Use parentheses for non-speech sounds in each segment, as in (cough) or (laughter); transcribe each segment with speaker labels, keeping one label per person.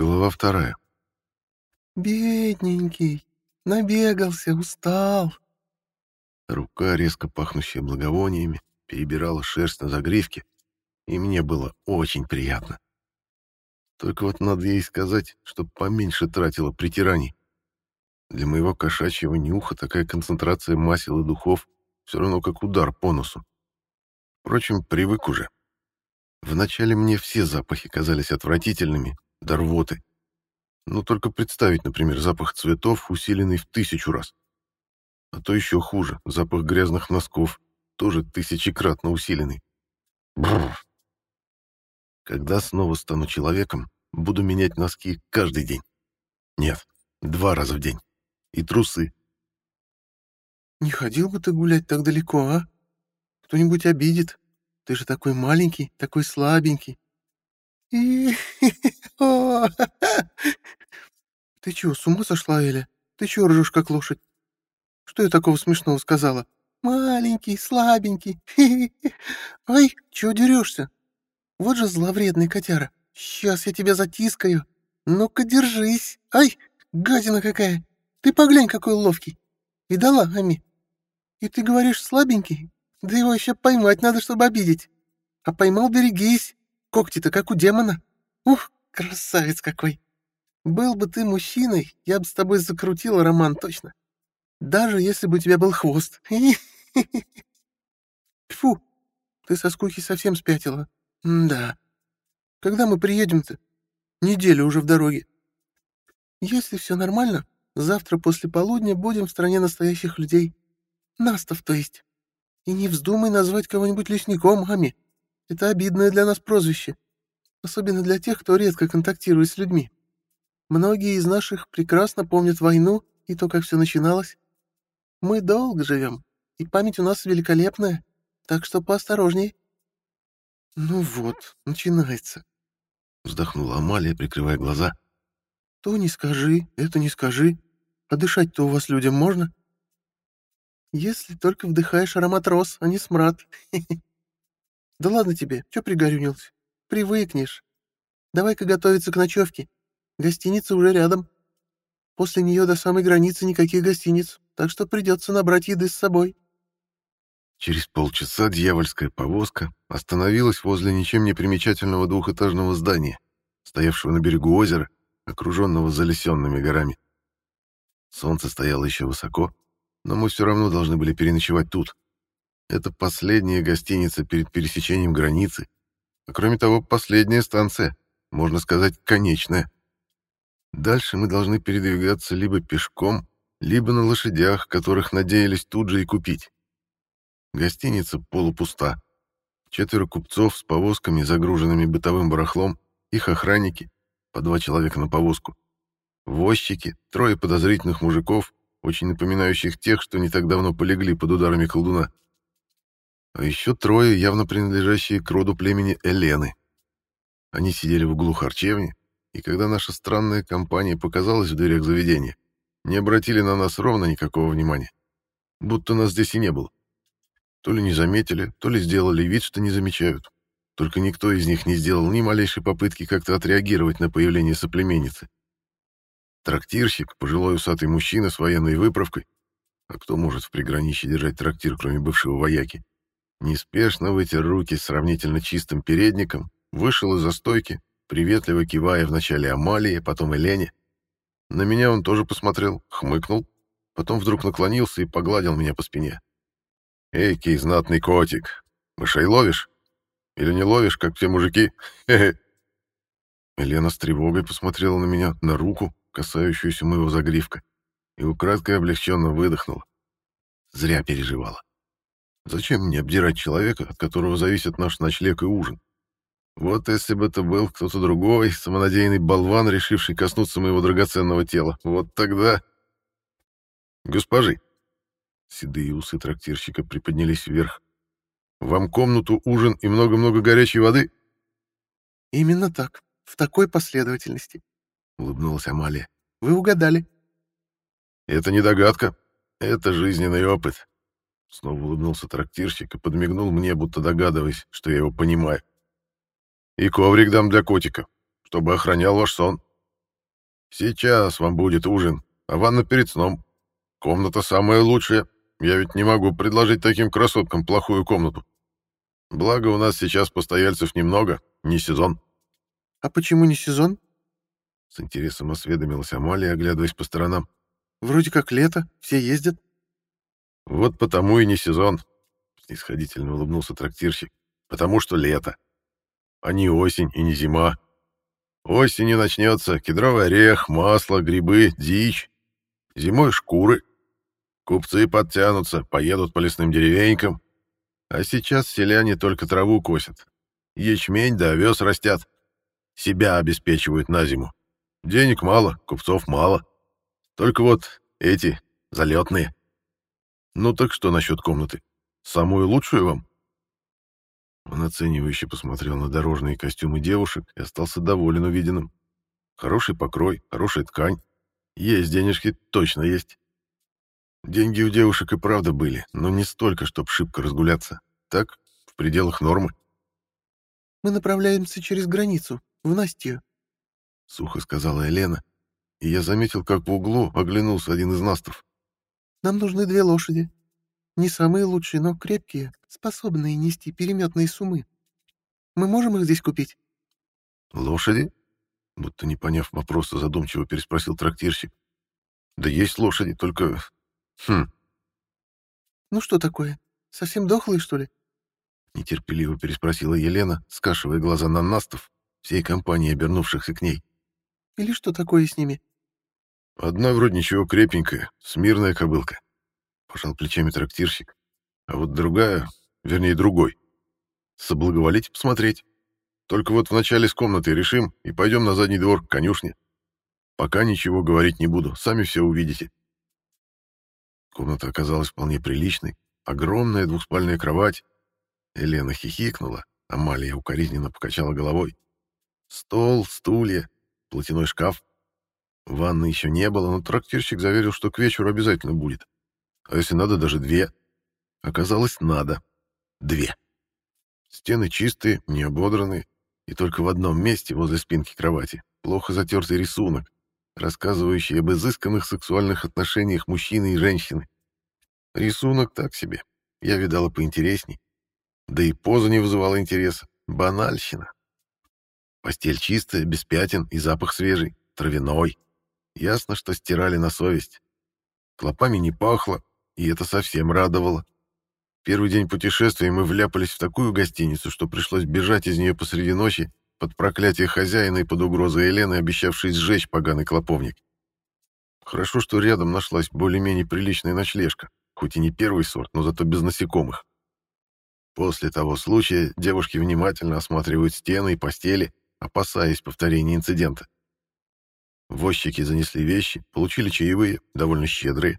Speaker 1: Глава вторая.
Speaker 2: «Бедненький, набегался, устал».
Speaker 1: Рука, резко пахнущая благовониями, перебирала шерсть на загривке, и мне было очень приятно. Только вот надо ей сказать, чтоб поменьше тратила притираний. Для моего кошачьего нюха такая концентрация масел и духов все равно как удар по носу. Впрочем, привык уже. Вначале мне все запахи казались отвратительными, до рвоты. Но только представить, например, запах цветов, усиленный в тысячу раз. А то еще хуже, запах грязных носков, тоже тысячекратно усиленный. Бррр. Когда снова стану человеком, буду менять носки каждый день. Нет, два раза в день. И трусы.
Speaker 2: «Не ходил бы ты гулять так далеко, а? Кто-нибудь обидит. Ты же такой маленький, такой слабенький. (laughs) Ты чего, с ума сошла, Эля? Ты чего ржешь, как лошадь? Что я такого смешного сказала? Маленький, слабенький. (laughs) Ай, чего дерешься? Вот же зловредный котяра. Сейчас я тебя затискаю. Ну-ка, держись. Ай, гадина какая. Ты поглянь, какой ловкий. Видала, Ами? И ты говоришь слабенький? Да его еще поймать надо, чтобы обидеть. А поймал, берегись. Когти-то как у демона. Ух, красавец какой. Был бы ты мужчиной, я бы с тобой закрутила роман точно. Даже если бы у тебя был хвост. (laughs) Фу, ты со скуки совсем спятила. да. Когда мы приедем-то? Неделю уже в дороге. Если все нормально, завтра после полудня будем в стране настоящих людей. Настов, то есть. И не вздумай назвать кого-нибудь лесником, Ами. Это обидное для нас прозвище. Особенно для тех, кто редко контактирует с людьми. Многие из наших прекрасно помнят войну и то, как все начиналось. Мы долго живем, и память у нас великолепная, так что поосторожней. Ну вот, начинается.
Speaker 1: Вздохнула Амалия, прикрывая глаза.
Speaker 2: То не скажи, это не скажи. А дышать-то у вас людям можно? Если только вдыхаешь аромат роз, а не смрад. (laughs) Да ладно тебе, чё пригорюнился? Привыкнешь. Давай-ка готовиться к ночевке. Гостиница уже рядом. После нее до самой границы никаких гостиниц, так что придется набрать еды с собой.
Speaker 1: Через полчаса дьявольская повозка остановилась возле ничем не примечательного двухэтажного здания, стоявшего на берегу озера, окруженного залесенными горами. Солнце стояло еще высоко, но мы все равно должны были переночевать тут. Это последняя гостиница перед пересечением границы, а кроме того, последняя станция, можно сказать, конечная. Дальше мы должны передвигаться либо пешком, либо на лошадях, которых надеялись тут же и купить. Гостиница полупуста. Четверо купцов с повозками, загруженными бытовым барахлом, их охранники, по два человека на повозку. Возчики, трое подозрительных мужиков, очень напоминающих тех, что не так давно полегли под ударами колдуна. А еще трое, явно принадлежащие к роду племени Элены. Они сидели в углу харчевни, и когда наша странная компания показалась в дверях заведения, не обратили на нас ровно никакого внимания. Будто нас здесь и не было. То ли не заметили, то ли сделали вид, что не замечают. Только никто из них не сделал ни малейшей попытки как-то отреагировать на появление соплеменницы. Трактирщик, пожилой усатый мужчина с военной выправкой, а кто может в приграничье держать трактир, кроме бывшего вояки, неспешно вытер руки сравнительно чистым передником, вышел из-за стойки, приветливо кивая вначале Амалии, потом Елене. На меня он тоже посмотрел, хмыкнул, потом вдруг наклонился и погладил меня по спине. «Эйкий знатный котик, мышей ловишь? Или не ловишь, как те мужики? Хе-хе!» Елена с тревогой посмотрела на меня, на руку, касающуюся моего загривка, и украдкой облегченно выдохнула. Зря переживала. Зачем мне обдирать человека, от которого зависит наш ночлег и ужин? Вот если бы это был кто-то другой, самонадеянный болван, решивший коснуться моего драгоценного тела, вот тогда... Госпожи, седые усы трактирщика приподнялись вверх. Вам комнату, ужин и много-много горячей воды?
Speaker 2: Именно так, в такой последовательности, улыбнулась Амалия. Вы угадали.
Speaker 1: Это не догадка, это жизненный опыт. Снова улыбнулся трактирщик и подмигнул мне, будто догадываясь, что я его понимаю. И коврик дам для котика, чтобы охранял ваш сон. Сейчас вам будет ужин, а ванна перед сном. Комната самая лучшая. Я ведь не могу предложить таким красоткам плохую комнату. Благо, у нас сейчас постояльцев немного, не сезон.
Speaker 2: А почему не сезон?
Speaker 1: С интересом осведомилась Амалия, оглядываясь по сторонам.
Speaker 2: Вроде как лето, все ездят.
Speaker 1: Вот потому и не сезон, снисходительно улыбнулся трактирщик. Потому что лето. А не осень и не зима. Осенью начнется кедровый орех, масло, грибы, дичь. Зимой шкуры. Купцы подтянутся, поедут по лесным деревенькам. А сейчас селяне только траву косят. Ячмень да овес растят. Себя обеспечивают на зиму. Денег мало, купцов мало. Только вот эти, залетные. Ну так что насчет комнаты? Самую лучшую вам? Он оценивающе посмотрел на дорожные костюмы девушек и остался доволен увиденным. Хороший покрой, хорошая ткань. Есть денежки, точно есть. Деньги у девушек и правда были, но не столько, чтобы шибко разгуляться. Так, в пределах нормы.
Speaker 2: «Мы направляемся через границу, в Настью», —
Speaker 1: сухо сказала Елена, и я заметил, как в углу оглянулся один из настов.
Speaker 2: «Нам нужны две лошади. Не самые лучшие, но крепкие, способные нести переметные суммы. Мы можем их здесь купить?»
Speaker 1: «Лошади?» Будто не поняв вопроса, задумчиво переспросил трактирщик. «Да есть лошади, только... Хм...»
Speaker 2: «Ну что такое? Совсем дохлые, что ли?»
Speaker 1: Нетерпеливо переспросила Елена, скашивая глаза на Настов, всей компании обернувшихся к ней.
Speaker 2: «Или что такое с ними?»
Speaker 1: «Одна вроде ничего крепенькая, смирная кобылка пожал плечами трактирщик. А вот другая, вернее, другой. Соблаговолите посмотреть. Только вот вначале с комнаты решим и пойдем на задний двор к конюшне. Пока ничего говорить не буду, сами все увидите. Комната оказалась вполне приличной. Огромная двухспальная кровать. Елена хихикнула, а Малия укоризненно покачала головой. Стол, стулья, платяной шкаф. Ванны еще не было, но трактирщик заверил, что к вечеру обязательно будет. А если надо, даже две. Оказалось, надо. Две. Стены чистые, не ободранные, и только в одном месте, возле спинки кровати, плохо затертый рисунок, рассказывающий об изысканных сексуальных отношениях мужчины и женщины. Рисунок так себе. Я видала поинтересней. Да и поза не вызывала интереса. Банальщина. Постель чистая, без пятен и запах свежий, травяной. Ясно, что стирали на совесть. Клопами не пахло, и это совсем радовало. Первый день путешествия мы вляпались в такую гостиницу, что пришлось бежать из нее посреди ночи под проклятие хозяина и под угрозой Елены, обещавшей сжечь поганый клоповник. Хорошо, что рядом нашлась более-менее приличная ночлежка, хоть и не первый сорт, но зато без насекомых. После того случая девушки внимательно осматривают стены и постели, опасаясь повторения инцидента. Возчики занесли вещи, получили чаевые, довольно щедрые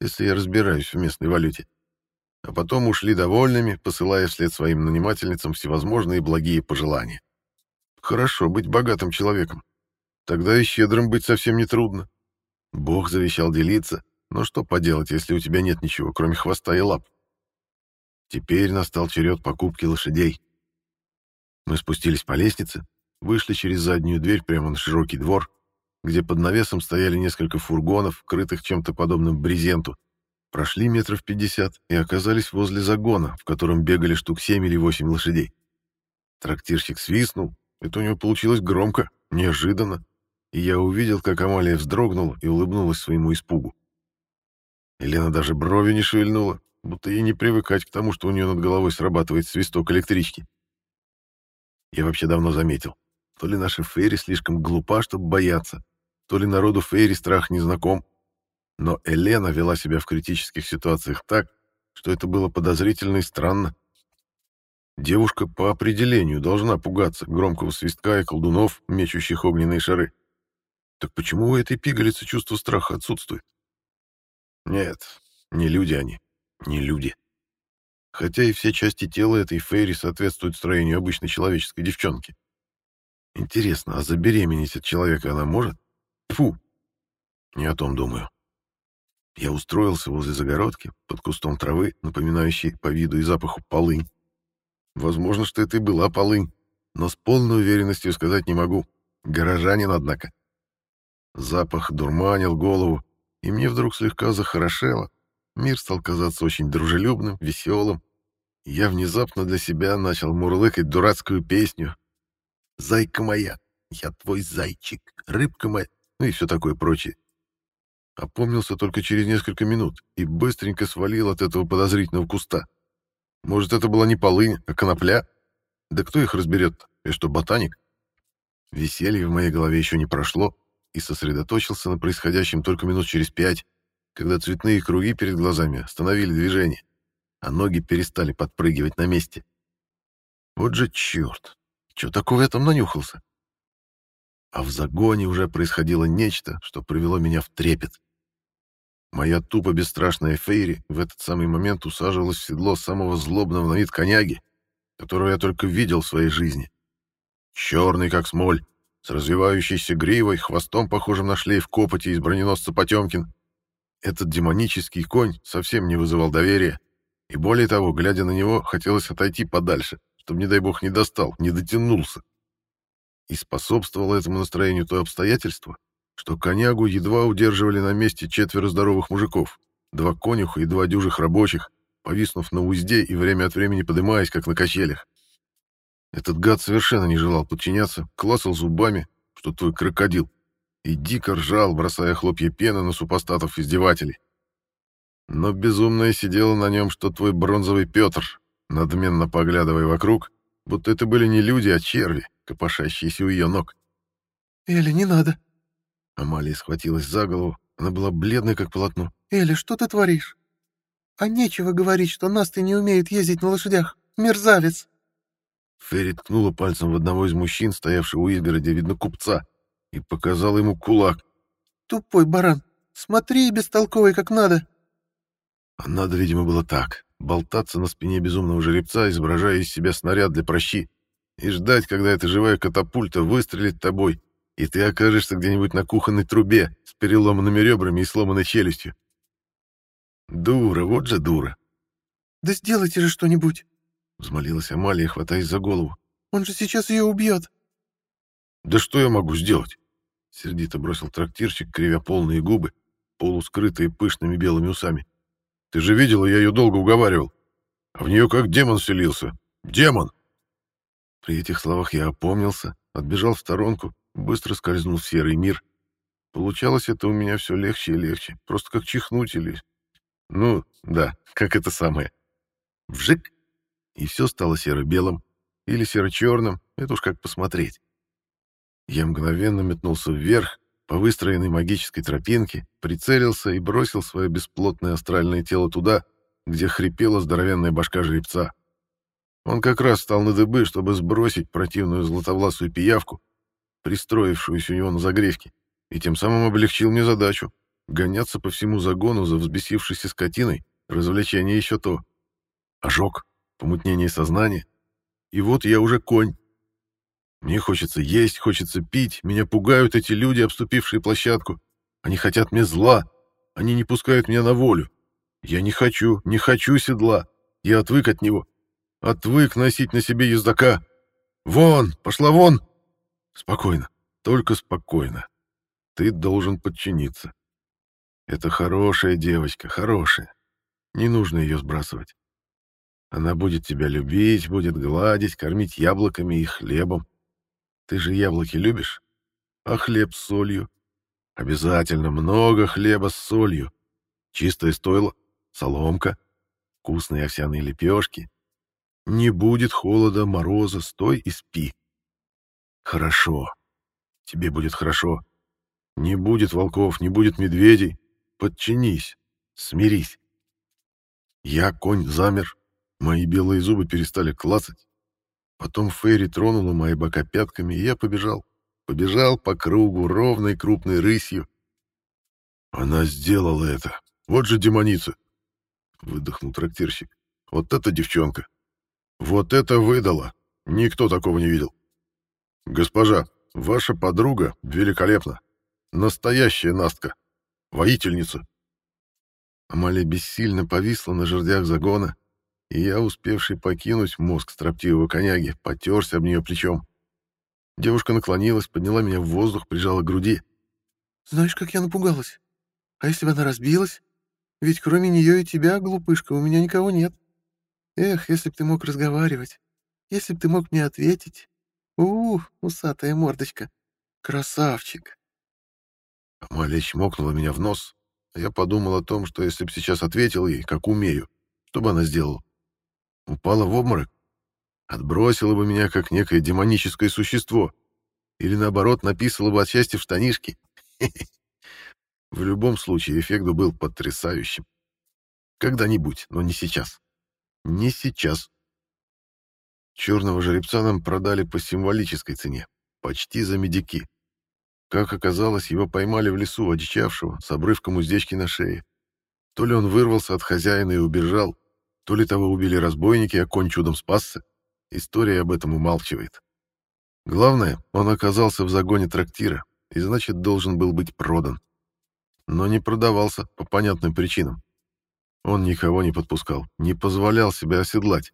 Speaker 1: если я разбираюсь в местной валюте. А потом ушли довольными, посылая вслед своим нанимательницам всевозможные благие пожелания. Хорошо быть богатым человеком. Тогда и щедрым быть совсем нетрудно. Бог завещал делиться, но что поделать, если у тебя нет ничего, кроме хвоста и лап? Теперь настал черед покупки лошадей. Мы спустились по лестнице, вышли через заднюю дверь прямо на широкий двор, где под навесом стояли несколько фургонов, крытых чем-то подобным брезенту. Прошли метров пятьдесят и оказались возле загона, в котором бегали штук семь или восемь лошадей. Трактирщик свистнул, это у него получилось громко, неожиданно, и я увидел, как Амалия вздрогнула и улыбнулась своему испугу. Елена даже брови не шевельнула, будто ей не привыкать к тому, что у нее над головой срабатывает свисток электрички. Я вообще давно заметил, то ли наша Ферри слишком глупа, чтобы бояться, то ли народу Фейри страх не знаком. Но Елена вела себя в критических ситуациях так, что это было подозрительно и странно. Девушка по определению должна пугаться громкого свистка и колдунов, мечущих огненные шары. Так почему у этой пигалицы чувство страха отсутствует? Нет, не люди они, не люди. Хотя и все части тела этой Фейри соответствуют строению обычной человеческой девчонки. Интересно, а забеременеть от человека она может? Фу, не о том думаю. Я устроился возле загородки, под кустом травы, напоминающей по виду и запаху полынь. Возможно, что это и была полынь, но с полной уверенностью сказать не могу. Горожанин, однако. Запах дурманил голову, и мне вдруг слегка захорошело. Мир стал казаться очень дружелюбным, веселым. Я внезапно для себя начал мурлыкать дурацкую песню. «Зайка моя, я твой зайчик, рыбка моя», ну и все такое прочее. Опомнился только через несколько минут и быстренько свалил от этого подозрительного куста. Может, это была не полынь, а конопля? Да кто их разберет? Я что, ботаник? Веселье в моей голове еще не прошло, и сосредоточился на происходящем только минут через пять, когда цветные круги перед глазами остановили движение, а ноги перестали подпрыгивать на месте. Вот же черт! Чего такого я там нанюхался? А в загоне уже происходило нечто, что привело меня в трепет. Моя тупо бесстрашная Фейри в этот самый момент усаживалась в седло самого злобного на вид коняги, которого я только видел в своей жизни. Черный, как смоль, с развивающейся гривой, хвостом, похожим на шлейф копоти из броненосца Потемкин. Этот демонический конь совсем не вызывал доверия, и более того, глядя на него, хотелось отойти подальше, чтобы, не дай бог, не достал, не дотянулся. И способствовало этому настроению то обстоятельство, что конягу едва удерживали на месте четверо здоровых мужиков, два конюха и два дюжих рабочих, повиснув на узде и время от времени подымаясь, как на качелях. Этот гад совершенно не желал подчиняться, клацал зубами, что твой крокодил, и дико ржал, бросая хлопья пены на супостатов-издевателей. Но безумная сидела на нем, что твой бронзовый Петр, надменно поглядывая вокруг, будто это были не люди, а черви, копошащиеся у ее ног.
Speaker 2: «Эля, не надо!»
Speaker 1: Амалия схватилась за голову, она была бледная, как полотно.
Speaker 2: «Эля, что ты творишь? А нечего говорить, что нас ты не умеет ездить на лошадях, мерзавец!»
Speaker 1: Ферри ткнула пальцем в одного из мужчин, стоявшего у изгороди, видно, купца, и показала ему кулак.
Speaker 2: «Тупой баран! Смотри, бестолковый, как надо!»
Speaker 1: А надо, видимо, было так. Болтаться на спине безумного жеребца, изображая из себя снаряд для прощи, и ждать, когда эта живая катапульта выстрелит тобой, и ты окажешься где-нибудь на кухонной трубе с переломанными ребрами и сломанной челюстью. Дура, вот же дура.
Speaker 2: «Да сделайте же что-нибудь!»
Speaker 1: — взмолилась Амалия, хватаясь за голову.
Speaker 2: «Он же сейчас ее убьет!»
Speaker 1: «Да что я могу сделать?» — сердито бросил трактирщик, кривя полные губы, полускрытые пышными белыми усами. «Ты же видела, я ее долго уговаривал. А в нее как демон селился. Демон!» При этих словах я опомнился, отбежал в сторонку, быстро скользнул в серый мир. Получалось это у меня все легче и легче, просто как чихнуть или... Ну, да, как это самое. Вжик! и все стало серо-белым или серо-черным, это уж как посмотреть. Я мгновенно метнулся вверх, по выстроенной магической тропинке, прицелился и бросил свое бесплотное астральное тело туда, где хрипела здоровенная башка жеребца. Он как раз встал на дыбы, чтобы сбросить противную златовласую пиявку, пристроившуюся у него на загревке, и тем самым облегчил мне задачу — гоняться по всему загону за взбесившейся скотиной, развлечение еще то. Ожог помутнение сознания. И вот я уже конь. Мне хочется есть, хочется пить, меня пугают эти люди, обступившие площадку. Они хотят мне зла, они не пускают меня на волю. Я не хочу, не хочу седла, я отвык от него. Отвык носить на себе ездака. Вон, пошла вон! Спокойно, только спокойно. Ты должен подчиниться. Это хорошая девочка, хорошая. Не нужно ее сбрасывать. Она будет тебя любить, будет гладить, кормить яблоками и хлебом. Ты же яблоки любишь? А хлеб с солью? Обязательно много хлеба с солью. Чистое стойло, соломка, вкусные овсяные лепешки. Не будет холода, мороза, стой и спи. Хорошо. Тебе будет хорошо. Не будет волков, не будет медведей. Подчинись, смирись. Я, конь, замер, Мои белые зубы перестали клацать. Потом Фейри тронула мои бока пятками, и я побежал. Побежал по кругу ровной крупной рысью. Она сделала это. Вот же демоница. Выдохнул трактирщик. Вот эта девчонка. Вот это выдала. Никто такого не видел. Госпожа, ваша подруга великолепна. Настоящая Настка. Воительница. Амалия бессильно повисла на жердях загона, и я, успевший покинуть мозг строптивого коняги, потерся об нее плечом. Девушка наклонилась, подняла меня в воздух, прижала к груди.
Speaker 2: Знаешь, как я напугалась? А если бы она разбилась? Ведь кроме нее и тебя, глупышка, у меня никого нет. Эх, если б ты мог разговаривать, если б ты мог мне ответить. У, усатая мордочка. Красавчик.
Speaker 1: Амалия чмокнула меня в нос, а я подумал о том, что если б сейчас ответил ей, как умею, что бы она сделала? Упала в обморок? Отбросила бы меня, как некое демоническое существо? Или, наоборот, написала бы от счастья в штанишки? (laughs) В любом случае, эффект был потрясающим. Когда-нибудь, но не сейчас. Не сейчас. Черного жеребца нам продали по символической цене, почти за медики. Как оказалось, его поймали в лесу, одичавшего, с обрывком уздечки на шее. То ли он вырвался от хозяина и убежал, то ли того убили разбойники, а конь чудом спасся. История об этом умалчивает. Главное, он оказался в загоне трактира, и значит, должен был быть продан. Но не продавался по понятным причинам. Он никого не подпускал, не позволял себя оседлать,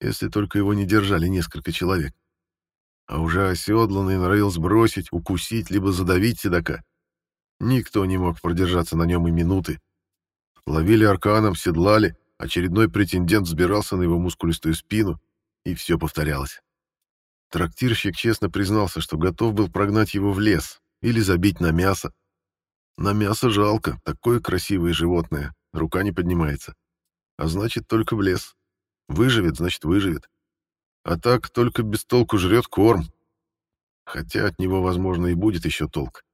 Speaker 1: если только его не держали несколько человек а уже оседланный норовил сбросить, укусить, либо задавить седока. Никто не мог продержаться на нем и минуты. Ловили арканом, седлали, очередной претендент взбирался на его мускулистую спину, и все повторялось. Трактирщик честно признался, что готов был прогнать его в лес или забить на мясо. На мясо жалко, такое красивое животное, рука не поднимается. А значит, только в лес. Выживет, значит, выживет. А так только без толку жрет корм. Хотя от него, возможно, и будет еще толк.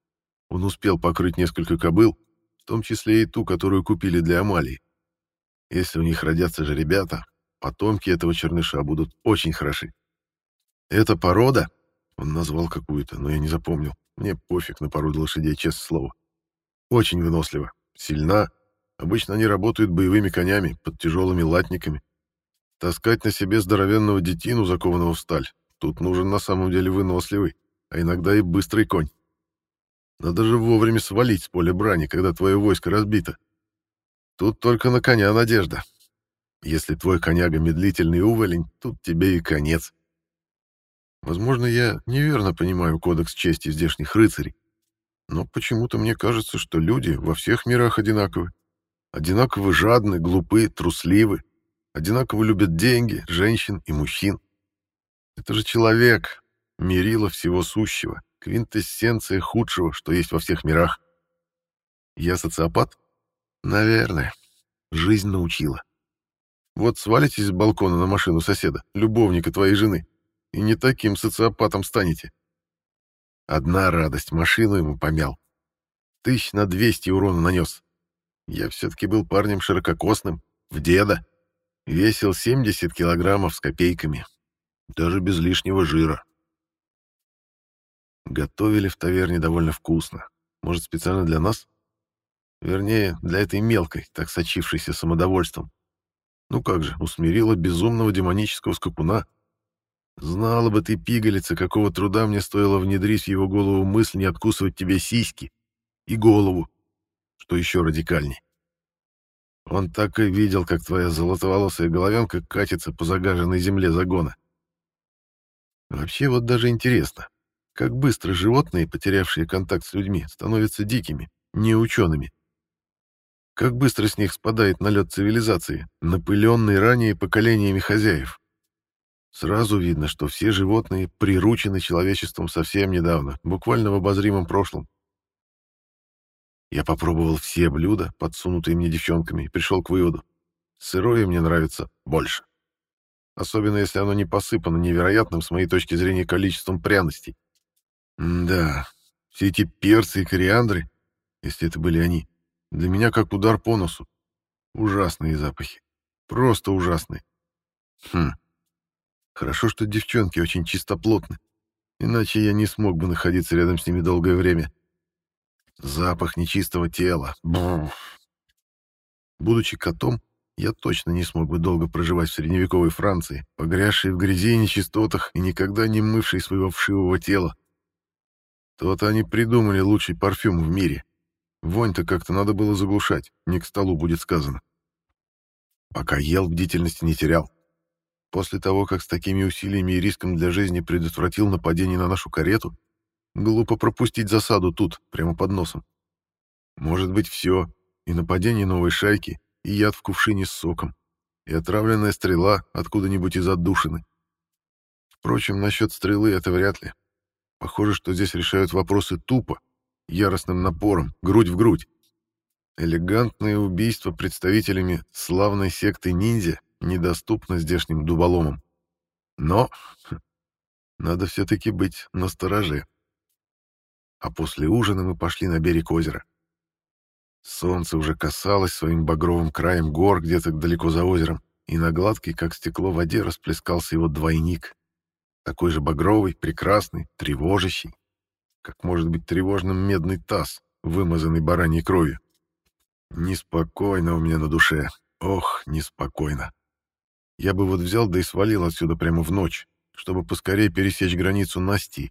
Speaker 1: Он успел покрыть несколько кобыл, в том числе и ту, которую купили для Амалии. Если у них родятся же ребята, потомки этого черныша будут очень хороши. Эта порода, он назвал какую-то, но я не запомнил, мне пофиг на породу лошадей, честное слово, очень вынослива, сильна, обычно они работают боевыми конями, под тяжелыми латниками, Таскать на себе здоровенного детину, закованного в сталь, тут нужен на самом деле выносливый, а иногда и быстрый конь. Надо же вовремя свалить с поля брани, когда твое войско разбито. Тут только на коня надежда. Если твой коняга медлительный уволень, тут тебе и конец. Возможно, я неверно понимаю кодекс чести здешних рыцарей, но почему-то мне кажется, что люди во всех мирах одинаковы. Одинаково жадны, глупы, трусливы, Одинаково любят деньги, женщин и мужчин. Это же человек, мерило всего сущего, квинтэссенция худшего, что есть во всех мирах. Я социопат? Наверное. Жизнь научила. Вот свалитесь с балкона на машину соседа, любовника твоей жены, и не таким социопатом станете. Одна радость, машину ему помял. Тысяч на двести урона нанес. Я все-таки был парнем ширококосным, в деда. Весил 70 килограммов с копейками. Даже без лишнего жира. Готовили в таверне довольно вкусно. Может, специально для нас? Вернее, для этой мелкой, так сочившейся самодовольством. Ну как же, усмирила безумного демонического скакуна. Знала бы ты, пигалица, какого труда мне стоило внедрить в его голову мысль не откусывать тебе сиськи и голову, что еще радикальней. Он так и видел, как твоя золотоволосая головенка катится по загаженной земле загона. Вообще вот даже интересно, как быстро животные, потерявшие контакт с людьми, становятся дикими, неучеными. Как быстро с них спадает налет цивилизации, напыленный ранее поколениями хозяев. Сразу видно, что все животные приручены человечеством совсем недавно, буквально в обозримом прошлом. Я попробовал все блюда, подсунутые мне девчонками, и пришел к выводу. Сырое мне нравится больше. Особенно, если оно не посыпано невероятным, с моей точки зрения, количеством пряностей. М да, все эти перцы и кориандры, если это были они, для меня как удар по носу. Ужасные запахи. Просто ужасные. Хм. Хорошо, что девчонки очень чистоплотны. Иначе я не смог бы находиться рядом с ними долгое время. Запах нечистого тела. Бррр. Будучи котом, я точно не смог бы долго проживать в средневековой Франции, погрязшей в грязи и нечистотах и никогда не мывшей своего вшивого тела. То-то они придумали лучший парфюм в мире. Вонь-то как-то надо было заглушать, не к столу будет сказано. Пока ел, бдительности не терял. После того, как с такими усилиями и риском для жизни предотвратил нападение на нашу карету, Глупо пропустить засаду тут, прямо под носом. Может быть, все. И нападение новой шайки, и яд в кувшине с соком, и отравленная стрела откуда-нибудь из отдушины. Впрочем, насчет стрелы это вряд ли. Похоже, что здесь решают вопросы тупо, яростным напором, грудь в грудь. Элегантное убийство представителями славной секты ниндзя недоступно здешним дуболомам. Но надо все-таки быть настороже. А после ужина мы пошли на берег озера. Солнце уже касалось своим багровым краем гор где-то далеко за озером, и на гладкой, как стекло, воде расплескался его двойник. Такой же багровый, прекрасный, тревожащий, как может быть тревожным медный таз, вымазанный бараньей кровью. Неспокойно у меня на душе. Ох, неспокойно. Я бы вот взял да и свалил отсюда прямо в ночь, чтобы поскорее пересечь границу Насти.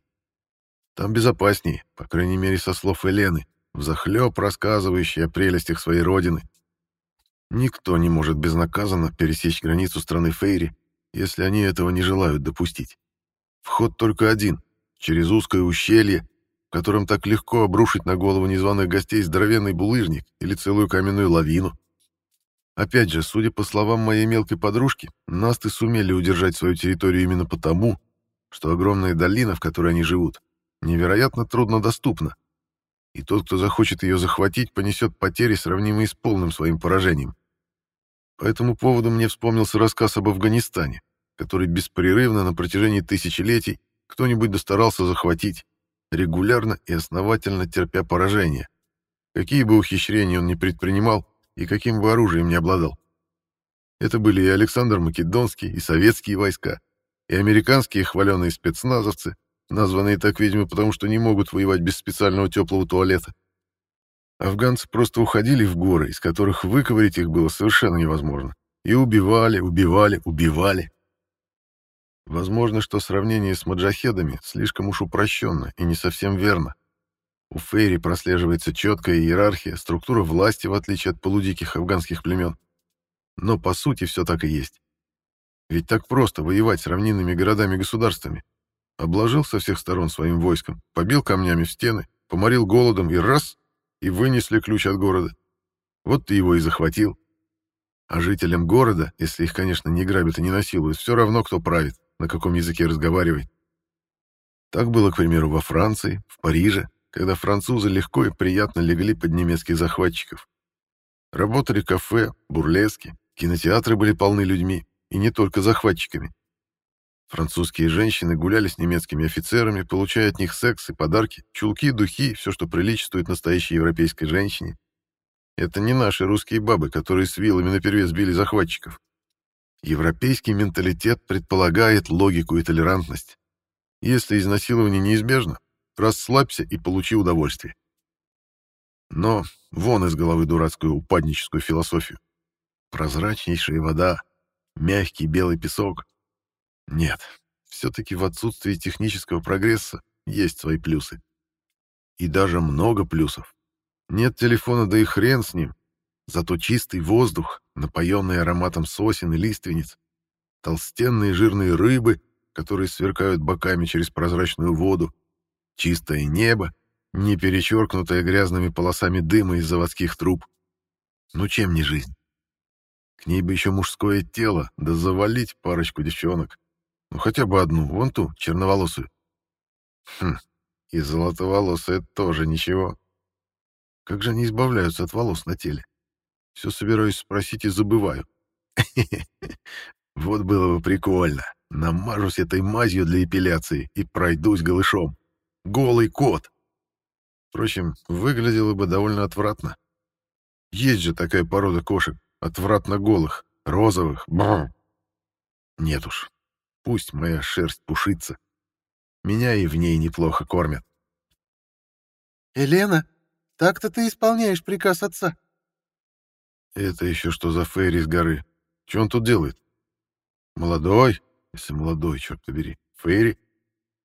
Speaker 1: Там безопаснее, по крайней мере, со слов Елены, взахлеб рассказывающей о прелестях своей родины. Никто не может безнаказанно пересечь границу страны Фейри, если они этого не желают допустить. Вход только один, через узкое ущелье, в котором так легко обрушить на голову незваных гостей здоровенный булыжник или целую каменную лавину. Опять же, судя по словам моей мелкой подружки, насты сумели удержать свою территорию именно потому, что огромная долина, в которой они живут, невероятно труднодоступна, и тот, кто захочет ее захватить, понесет потери, сравнимые с полным своим поражением. По этому поводу мне вспомнился рассказ об Афганистане, который беспрерывно на протяжении тысячелетий кто-нибудь достарался захватить, регулярно и основательно терпя поражение. Какие бы ухищрения он ни предпринимал и каким бы оружием ни обладал. Это были и Александр Македонский, и советские войска, и американские хваленые спецназовцы, названные так, видимо, потому что не могут воевать без специального теплого туалета. Афганцы просто уходили в горы, из которых выковырить их было совершенно невозможно. И убивали, убивали, убивали. Возможно, что сравнение с маджахедами слишком уж упрощенно и не совсем верно. У Фейри прослеживается четкая иерархия, структура власти, в отличие от полудиких афганских племен. Но по сути все так и есть. Ведь так просто воевать с равнинными городами-государствами. Обложил со всех сторон своим войском, побил камнями в стены, поморил голодом и раз, и вынесли ключ от города. Вот ты его и захватил. А жителям города, если их, конечно, не грабят и не насилуют, все равно, кто правит на каком языке разговаривает. Так было, к примеру, во Франции, в Париже, когда французы легко и приятно легли под немецких захватчиков. Работали кафе, бурлески, кинотеатры были полны людьми, и не только захватчиками. Французские женщины гуляли с немецкими офицерами, получая от них секс и подарки, чулки, духи, все, что приличествует настоящей европейской женщине. Это не наши русские бабы, которые с вилами наперевес били захватчиков. Европейский менталитет предполагает логику и толерантность. Если изнасилование неизбежно, расслабься и получи удовольствие. Но вон из головы дурацкую упадническую философию. Прозрачнейшая вода, мягкий белый песок. Нет, все-таки в отсутствии технического прогресса есть свои плюсы. И даже много плюсов. Нет телефона, да и хрен с ним. Зато чистый воздух, напоенный ароматом сосен и лиственниц, толстенные жирные рыбы, которые сверкают боками через прозрачную воду, чистое небо, не перечеркнутое грязными полосами дыма из заводских труб. Ну чем не жизнь? К ней бы еще мужское тело, да завалить парочку девчонок. Ну хотя бы одну, вон ту, черноволосую. Хм, и золотоволосая тоже ничего. Как же они избавляются от волос на теле? Все собираюсь спросить и забываю. (laughs) Вот было бы прикольно. Намажусь этой мазью для эпиляции и пройдусь голышом. Голый кот. Впрочем, выглядело бы довольно отвратно. Есть же такая порода кошек, отвратно голых, розовых. Бррр. Нет уж, пусть моя шерсть пушится. Меня и в ней неплохо кормят.
Speaker 2: «Елена, так-то ты исполняешь приказ отца»,
Speaker 1: это еще что за Фейри с горы? Что он тут делает? Молодой, если молодой, черт побери. Фейри?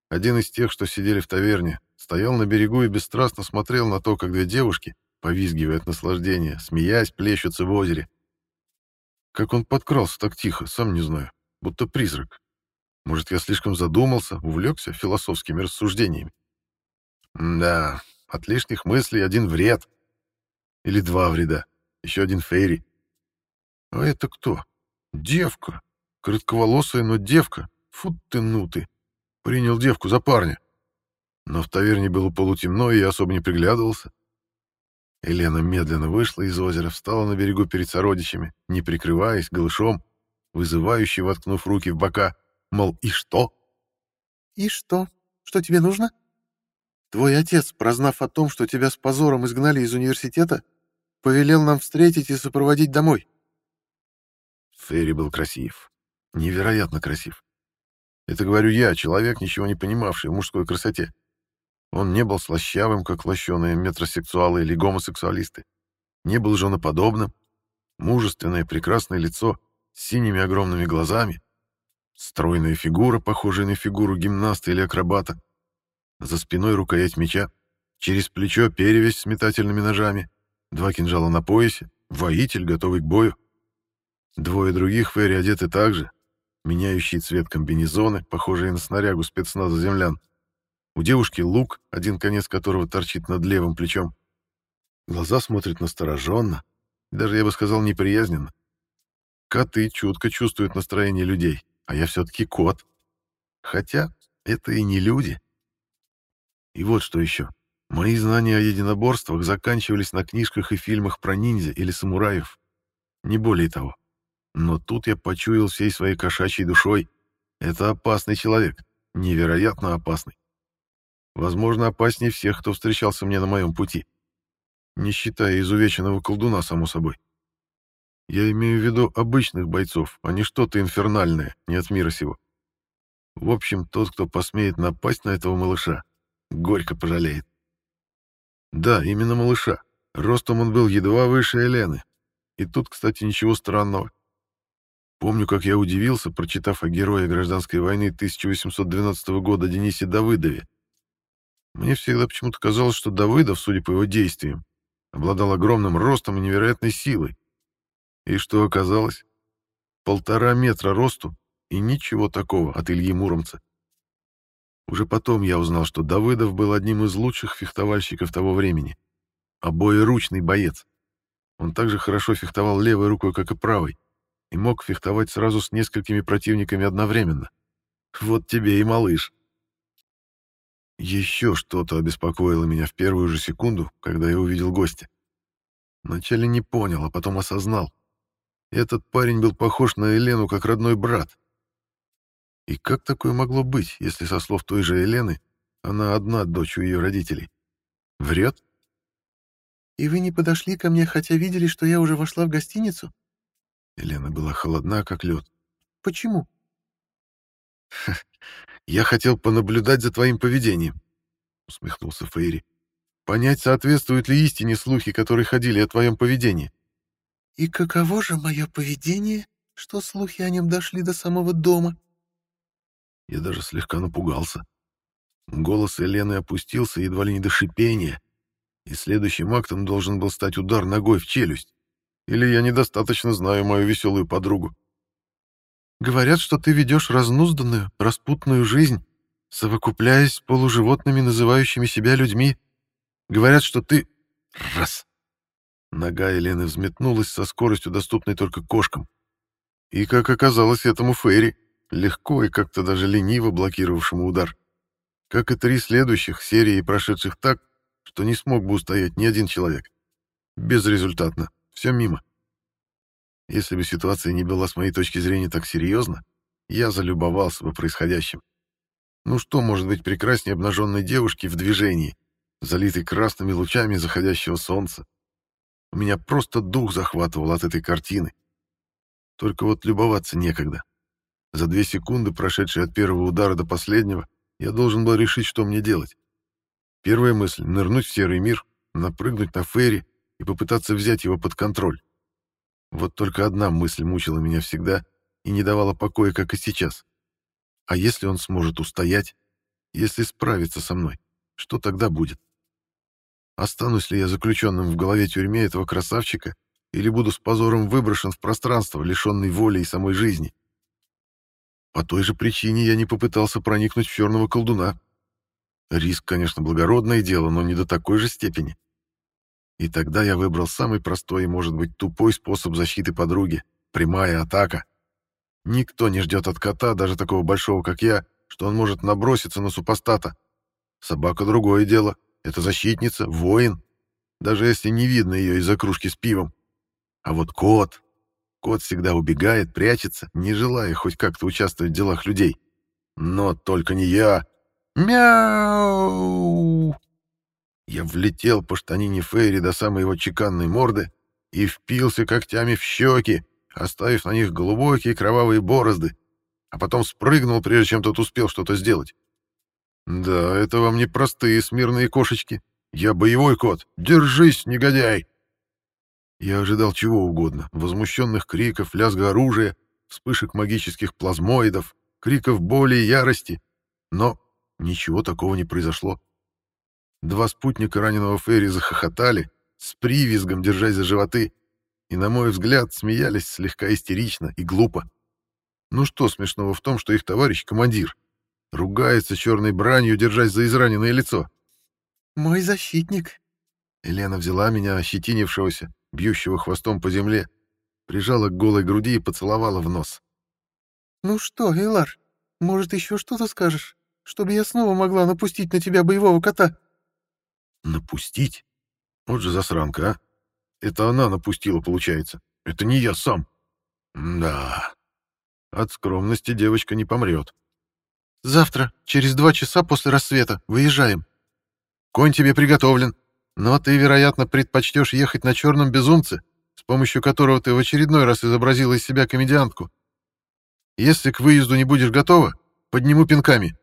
Speaker 1: Один из тех, что сидели в таверне, стоял на берегу и бесстрастно смотрел на то, как две девушки, повизгивая от наслаждения, смеясь, плещутся в озере. Как он подкрался так тихо, сам не знаю, будто призрак. Может, я слишком задумался, увлекся философскими рассуждениями. Да, от лишних мыслей один вред. Или два вреда. Еще один Фейри. А это кто? Девка. Коротковолосая, но девка. Фу ты, ну ты. Принял девку за парня. Но в таверне было полутемно, и я особо не приглядывался. Елена медленно вышла из озера, встала на берегу перед сородичами, не прикрываясь, голышом, вызывающе воткнув руки в бока, мол, и что?
Speaker 2: «И что? Что тебе нужно?» «Твой отец, прознав о том, что тебя с позором изгнали из университета, повелел нам встретить и сопроводить домой».
Speaker 1: Ферри был красив. Невероятно красив. Это говорю я, человек, ничего не понимавший в мужской красоте. Он не был слащавым, как лощеные метросексуалы или гомосексуалисты. Не был женоподобным. Мужественное прекрасное лицо с синими огромными глазами. Стройная фигура, похожая на фигуру гимнаста или акробата. За спиной рукоять меча. Через плечо перевязь с метательными ножами. Два кинжала на поясе. Воитель, готовый к бою. Двое других Ферри одеты так же. Меняющие цвет комбинезоны, похожие на снарягу спецназа землян. У девушки лук, один конец которого торчит над левым плечом. Глаза смотрят настороженно, даже, я бы сказал, неприязненно. Коты чутко чувствуют настроение людей, а я все-таки кот. Хотя это и не люди. И вот что еще. Мои знания о единоборствах заканчивались на книжках и фильмах про ниндзя или самураев. Не более того. Но тут я почуял всей своей кошачьей душой. Это опасный человек. Невероятно опасный. Возможно, опаснее всех, кто встречался мне на моем пути. Не считая изувеченного колдуна, само собой. Я имею в виду обычных бойцов, а не что-то инфернальное, не от мира сего. В общем, тот, кто посмеет напасть на этого малыша, горько пожалеет. Да, именно малыша. Ростом он был едва выше Елены. И тут, кстати, ничего странного. Помню, как я удивился, прочитав о герое гражданской войны 1812 года Денисе Давыдове, мне всегда почему-то казалось, что Давыдов, судя по его действиям, обладал огромным ростом и невероятной силой. И что оказалось? Полтора метра росту и ничего такого от Ильи Муромца. Уже потом я узнал, что Давыдов был одним из лучших фехтовальщиков того времени. Обоеручный боец. Он также хорошо фехтовал левой рукой, как и правой, и мог фехтовать сразу с несколькими противниками одновременно. Вот тебе и малыш. Еще что-то обеспокоило меня в первую же секунду, когда я увидел гостя. Вначале не понял, а потом осознал. Этот парень был похож на Елену как родной брат. И как такое могло быть, если, со слов той же Елены, она одна дочь у ее родителей? Врет?
Speaker 2: «И вы не подошли ко мне, хотя видели, что я уже вошла в гостиницу?»
Speaker 1: Елена была холодна, как лед.
Speaker 2: «Почему?» (laughs)
Speaker 1: «Я хотел понаблюдать за твоим поведением», — усмехнулся Фейри. «Понять, соответствуют ли истине слухи, которые ходили о твоем поведении».
Speaker 2: «И каково же мое поведение, что слухи о нем дошли до самого дома?»
Speaker 1: Я даже слегка напугался. Голос Елены опустился едва ли не до шипения, и следующим актом должен был стать удар ногой в челюсть. Или я недостаточно знаю мою веселую подругу.
Speaker 2: Говорят, что ты ведешь разнузданную, распутную жизнь, совокупляясь с полуживотными, называющими себя людьми. Говорят, что ты... Раз. Нога Елены взметнулась со скоростью, доступной только кошкам.
Speaker 1: И, как оказалось, этому Фейри, легко и как-то даже лениво блокировавшему удар. Как и три следующих серии, прошедших так, что не смог бы устоять ни один человек. Безрезультатно. Все мимо. Если бы ситуация не была с моей точки зрения так серьезна, я залюбовался бы происходящим. Ну что может быть прекраснее обнаженной девушки в движении, залитой красными лучами заходящего солнца? У меня просто дух захватывал от этой картины. Только вот любоваться некогда. За две секунды, прошедшие от первого удара до последнего, я должен был решить, что мне делать. Первая мысль — нырнуть в серый мир, напрыгнуть на ферри и попытаться взять его под контроль. Вот только одна мысль мучила меня всегда и не давала покоя, как и сейчас. А если он сможет устоять? Если справиться со мной? Что тогда будет? Останусь ли я заключенным в голове тюрьме этого красавчика или буду с позором выброшен в пространство, лишенный воли и самой жизни? По той же причине я не попытался проникнуть в черного колдуна. Риск, конечно, благородное дело, но не до такой же степени. И тогда я выбрал самый простой и, может быть, тупой способ защиты подруги — прямая атака. Никто не ждет от кота, даже такого большого, как я, что он может наброситься на супостата. Собака — другое дело. Это защитница, воин, даже если не видно ее из-за кружки с пивом. А вот кот... Кот всегда убегает, прячется, не желая хоть как-то участвовать в делах людей. Но только не я. Мяу! Я влетел по штанине Фейри до самой его чеканной морды и впился когтями в щеки, оставив на них глубокие кровавые борозды, а потом спрыгнул, прежде чем тот успел что-то сделать. Да, это вам не простые смирные кошечки. Я боевой кот. Держись, негодяй! Я ожидал чего угодно. Возмущенных криков, лязга оружия, вспышек магических плазмоидов, криков боли и ярости. Но ничего такого не произошло. Два спутника раненого Ферри захохотали, с привизгом держась за животы, и, на мой взгляд, смеялись слегка истерично и глупо. Ну что смешного в том, что их товарищ — командир? Ругается черной бранью, держась за израненное лицо.
Speaker 2: «Мой защитник».
Speaker 1: Елена взяла меня, ощетинившегося, бьющего хвостом по земле, прижала к голой груди и поцеловала в нос.
Speaker 2: «Ну что, Эйлар, может, еще что-то скажешь, чтобы я снова могла напустить на тебя боевого кота?»
Speaker 1: «Напустить? Вот же засранка, а! Это она напустила, получается. Это не я сам. Да. От скромности девочка не помрет.
Speaker 2: Завтра, через два часа после рассвета, выезжаем. Конь тебе приготовлен, но ты, вероятно, предпочтешь ехать на черном безумце, с помощью которого ты в очередной раз изобразила из себя комедиантку. Если к выезду не будешь готова, подниму пинками.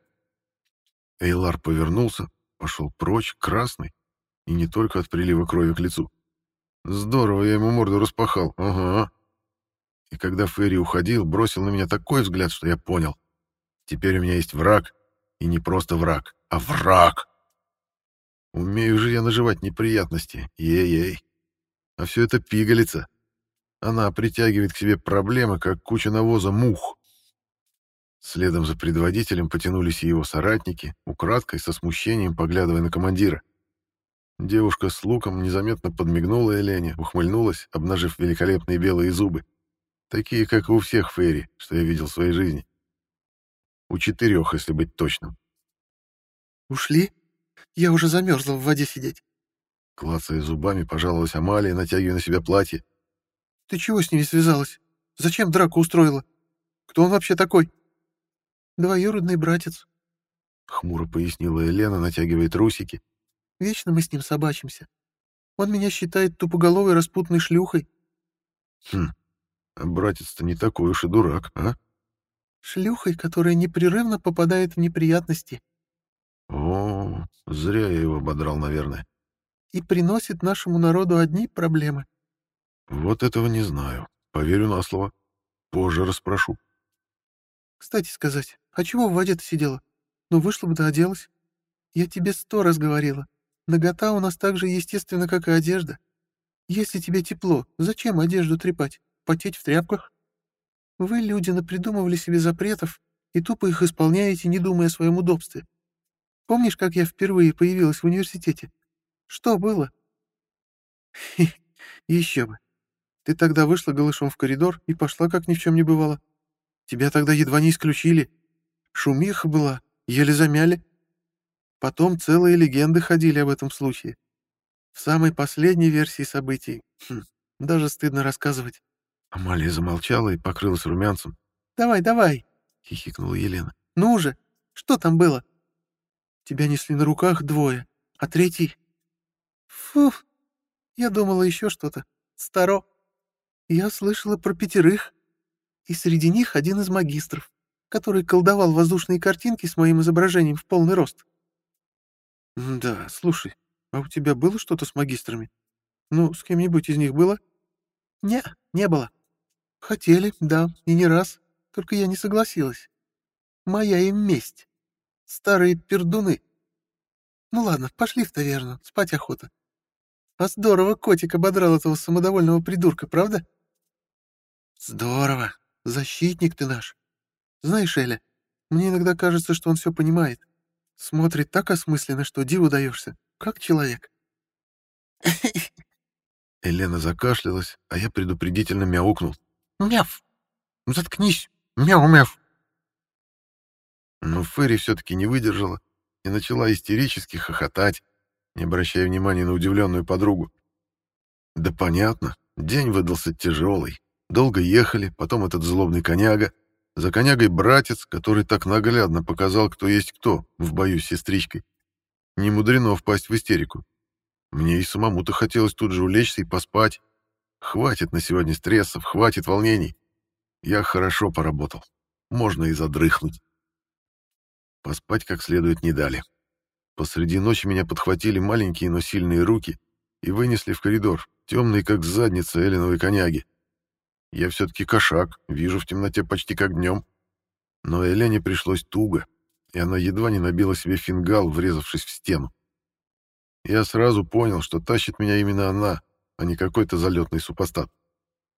Speaker 1: Эйлар повернулся, пошел прочь, красный, и не только от прилива крови к лицу. Здорово я ему морду распахал, ага. И когда Ферри уходил, бросил на меня такой взгляд, что я понял. Теперь у меня есть враг, и не просто враг, а враг. Умею же я наживать неприятности, ей-ей. А все это пигалица. Она притягивает к себе проблемы, как куча навоза мух. Следом за предводителем потянулись и его соратники, украдкой, со смущением поглядывая на командира. Девушка с луком незаметно подмигнула Элене, ухмыльнулась, обнажив великолепные белые зубы. Такие, как у всех фейри, что я видел в своей жизни. У четырех, если быть точным.
Speaker 2: «Ушли? Я уже замерзла в воде сидеть».
Speaker 1: Клацая зубами, пожаловалась Амалия, натягивая на себя платье.
Speaker 2: «Ты чего с ними связалась? Зачем драку устроила? Кто он вообще такой?» «Двоюродный братец», —
Speaker 1: хмуро пояснила Елена, натягивая трусики.
Speaker 2: «Вечно мы с ним собачимся. Он меня считает тупоголовой распутной шлюхой».
Speaker 1: «Хм, а братец-то не такой уж и дурак, а?»
Speaker 2: шлюхой, которая непрерывно попадает в неприятности.
Speaker 1: О, зря я его ободрал, наверное.
Speaker 2: И приносит нашему народу одни проблемы.
Speaker 1: Вот этого не знаю. Поверю на слово. Позже расспрошу.
Speaker 2: Кстати сказать, а чего в воде-то сидела? Ну, вышла бы да оделась. Я тебе сто раз говорила. Нагота у нас так же естественна, как и одежда. Если тебе тепло, зачем одежду трепать? Потеть в тряпках? Вы, люди, напридумывали себе запретов и тупо их исполняете, не думая о своем удобстве. Помнишь, как я впервые появилась в университете? Что было? Еще бы. Ты тогда вышла голышом в коридор и пошла, как ни в чем не бывало. Тебя тогда едва не исключили. Шумиха была, еле замяли. Потом целые легенды ходили об этом случае. В самой последней версии событий. Хм, даже стыдно рассказывать.
Speaker 1: Амалия замолчала и покрылась румянцем.
Speaker 2: «Давай, давай!»
Speaker 1: — хихикнула Елена.
Speaker 2: «Ну же! Что там было?» «Тебя несли на руках двое, а третий...» «Фу! Я думала еще что-то. Старо. Я слышала про пятерых, и среди них один из магистров, который колдовал воздушные картинки с моим изображением в полный рост». «Да, слушай, а у тебя было что-то с магистрами? Ну, с кем-нибудь из них было?» «Не, не было. Хотели, да, и не раз, только я не согласилась. Моя им месть. Старые пердуны. Ну ладно, пошли в таверну, спать охота. А здорово котик ободрал этого самодовольного придурка, правда? Здорово. Защитник ты наш. Знаешь, Эля, мне иногда кажется, что он все понимает. Смотрит так осмысленно, что диву даешься, как человек. (laughs)
Speaker 1: Елена закашлялась, а я предупредительно мяукнул.
Speaker 2: «Мяв! Заткнись! Мяу-мяв!»
Speaker 1: Но Ферри все-таки не выдержала и начала истерически хохотать, не обращая внимания на удивленную подругу. Да понятно, день выдался тяжелый. Долго ехали, потом этот злобный коняга, за конягой братец, который так наглядно показал, кто есть кто в бою с сестричкой. Не мудрено впасть в истерику. Мне и самому-то хотелось тут же улечься и поспать. Хватит на сегодня стрессов, хватит волнений. Я хорошо поработал. Можно и задрыхнуть. Поспать как следует не дали. Посреди ночи меня подхватили маленькие, но сильные руки и вынесли в коридор, темный, как задница Элиновой коняги. Я все-таки кошак, вижу в темноте почти как днем. Но Элене пришлось туго, и она едва не набила себе фингал, врезавшись в стену. Я сразу понял, что тащит меня именно она, а не какой-то залетный супостат.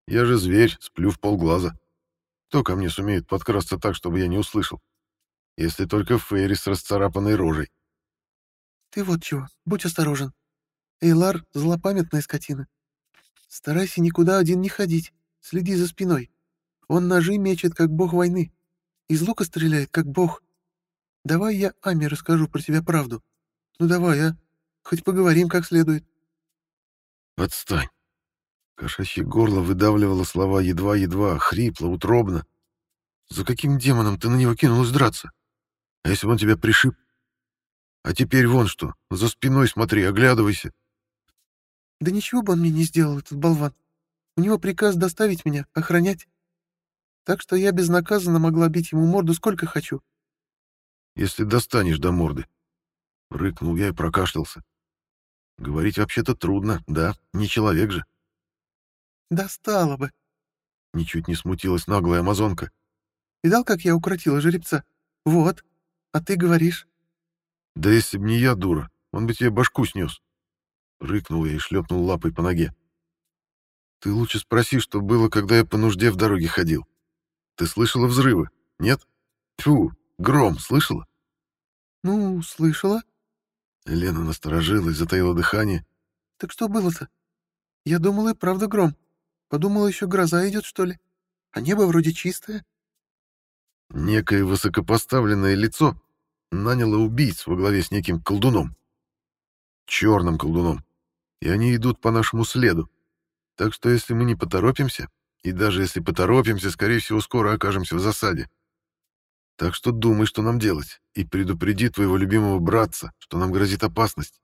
Speaker 1: Я же зверь, сплю в полглаза. Кто ко мне сумеет подкрасться так, чтобы я не услышал? Если только Фейри с расцарапанной рожей.
Speaker 2: Ты вот чего, будь осторожен. Эйлар — злопамятная скотина. Старайся никуда один не ходить, следи за спиной. Он ножи мечет, как бог войны. Из лука стреляет, как бог. Давай я Аме расскажу про тебя правду. Ну давай, а? Хоть поговорим как следует.
Speaker 1: Отстань. Кошачье горло выдавливало слова едва-едва, хрипло, утробно. За каким демоном ты на него кинулась драться? А если бы он тебя пришиб? А теперь вон что, за спиной смотри, оглядывайся.
Speaker 2: Да ничего бы он мне не сделал, этот болван. У него приказ доставить меня, охранять. Так что я безнаказанно могла бить ему морду сколько хочу.
Speaker 1: Если достанешь до морды. Рыкнул я и прокашлялся. Говорить вообще-то трудно, да, не человек же.
Speaker 2: Достала бы.
Speaker 1: Ничуть не смутилась наглая амазонка.
Speaker 2: Видал, как я укротила жеребца? Вот. А ты говоришь.
Speaker 1: Да если б не я, дура, он бы тебе башку снес. Рыкнул я и шлепнул лапой по ноге. Ты лучше спроси, что было, когда я по нужде в дороге ходил. Ты слышала взрывы? Нет? Тьфу, гром, слышала?
Speaker 2: Ну, слышала.
Speaker 1: Лена насторожилась, затаила дыхание.
Speaker 2: Так что было-то? Я думала, и правда гром. Подумала, еще гроза идет, что ли. А небо вроде чистое.
Speaker 1: Некое высокопоставленное лицо наняло убийц во главе с неким колдуном. Черным колдуном. И они идут по нашему следу. Так что если мы не поторопимся, и даже если поторопимся, скорее всего, скоро окажемся в засаде. Так что думай, что нам делать, и предупреди твоего любимого братца, что нам грозит опасность.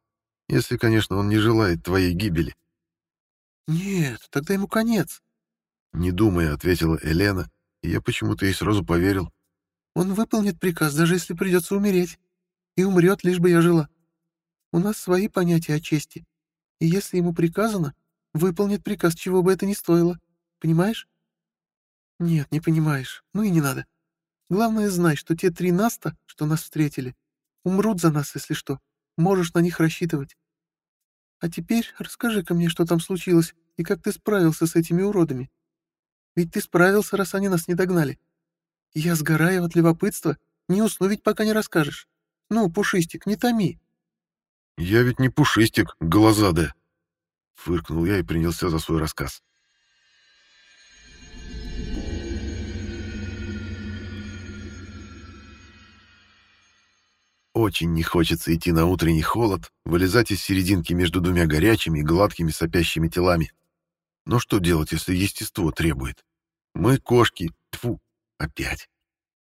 Speaker 1: Если, конечно, он не желает твоей гибели.
Speaker 2: Нет, тогда ему конец.
Speaker 1: Не думая, ответила Елена, и я почему-то ей сразу поверил.
Speaker 2: Он выполнит приказ, даже если придется умереть. И умрет, лишь бы я жила. У нас свои понятия о чести. И если ему приказано, выполнит приказ, чего бы это ни стоило. Понимаешь? Нет, не понимаешь. Ну и не надо. Главное, знай, что те три Наста, что нас встретили, умрут за нас, если что. Можешь на них рассчитывать. А теперь расскажи-ка мне, что там случилось, и как ты справился с этими уродами. Ведь ты справился, раз они нас не догнали. Я сгораю от любопытства, не усну ведь, пока не расскажешь. Ну, Пушистик, не томи.
Speaker 1: Я ведь не Пушистик, глазадая. Фыркнул я и принялся за свой рассказ. Очень не хочется идти на утренний холод, вылезать из серединки между двумя горячими и гладкими сопящими телами. Но что делать, если естество требует? Мы кошки, тфу, опять.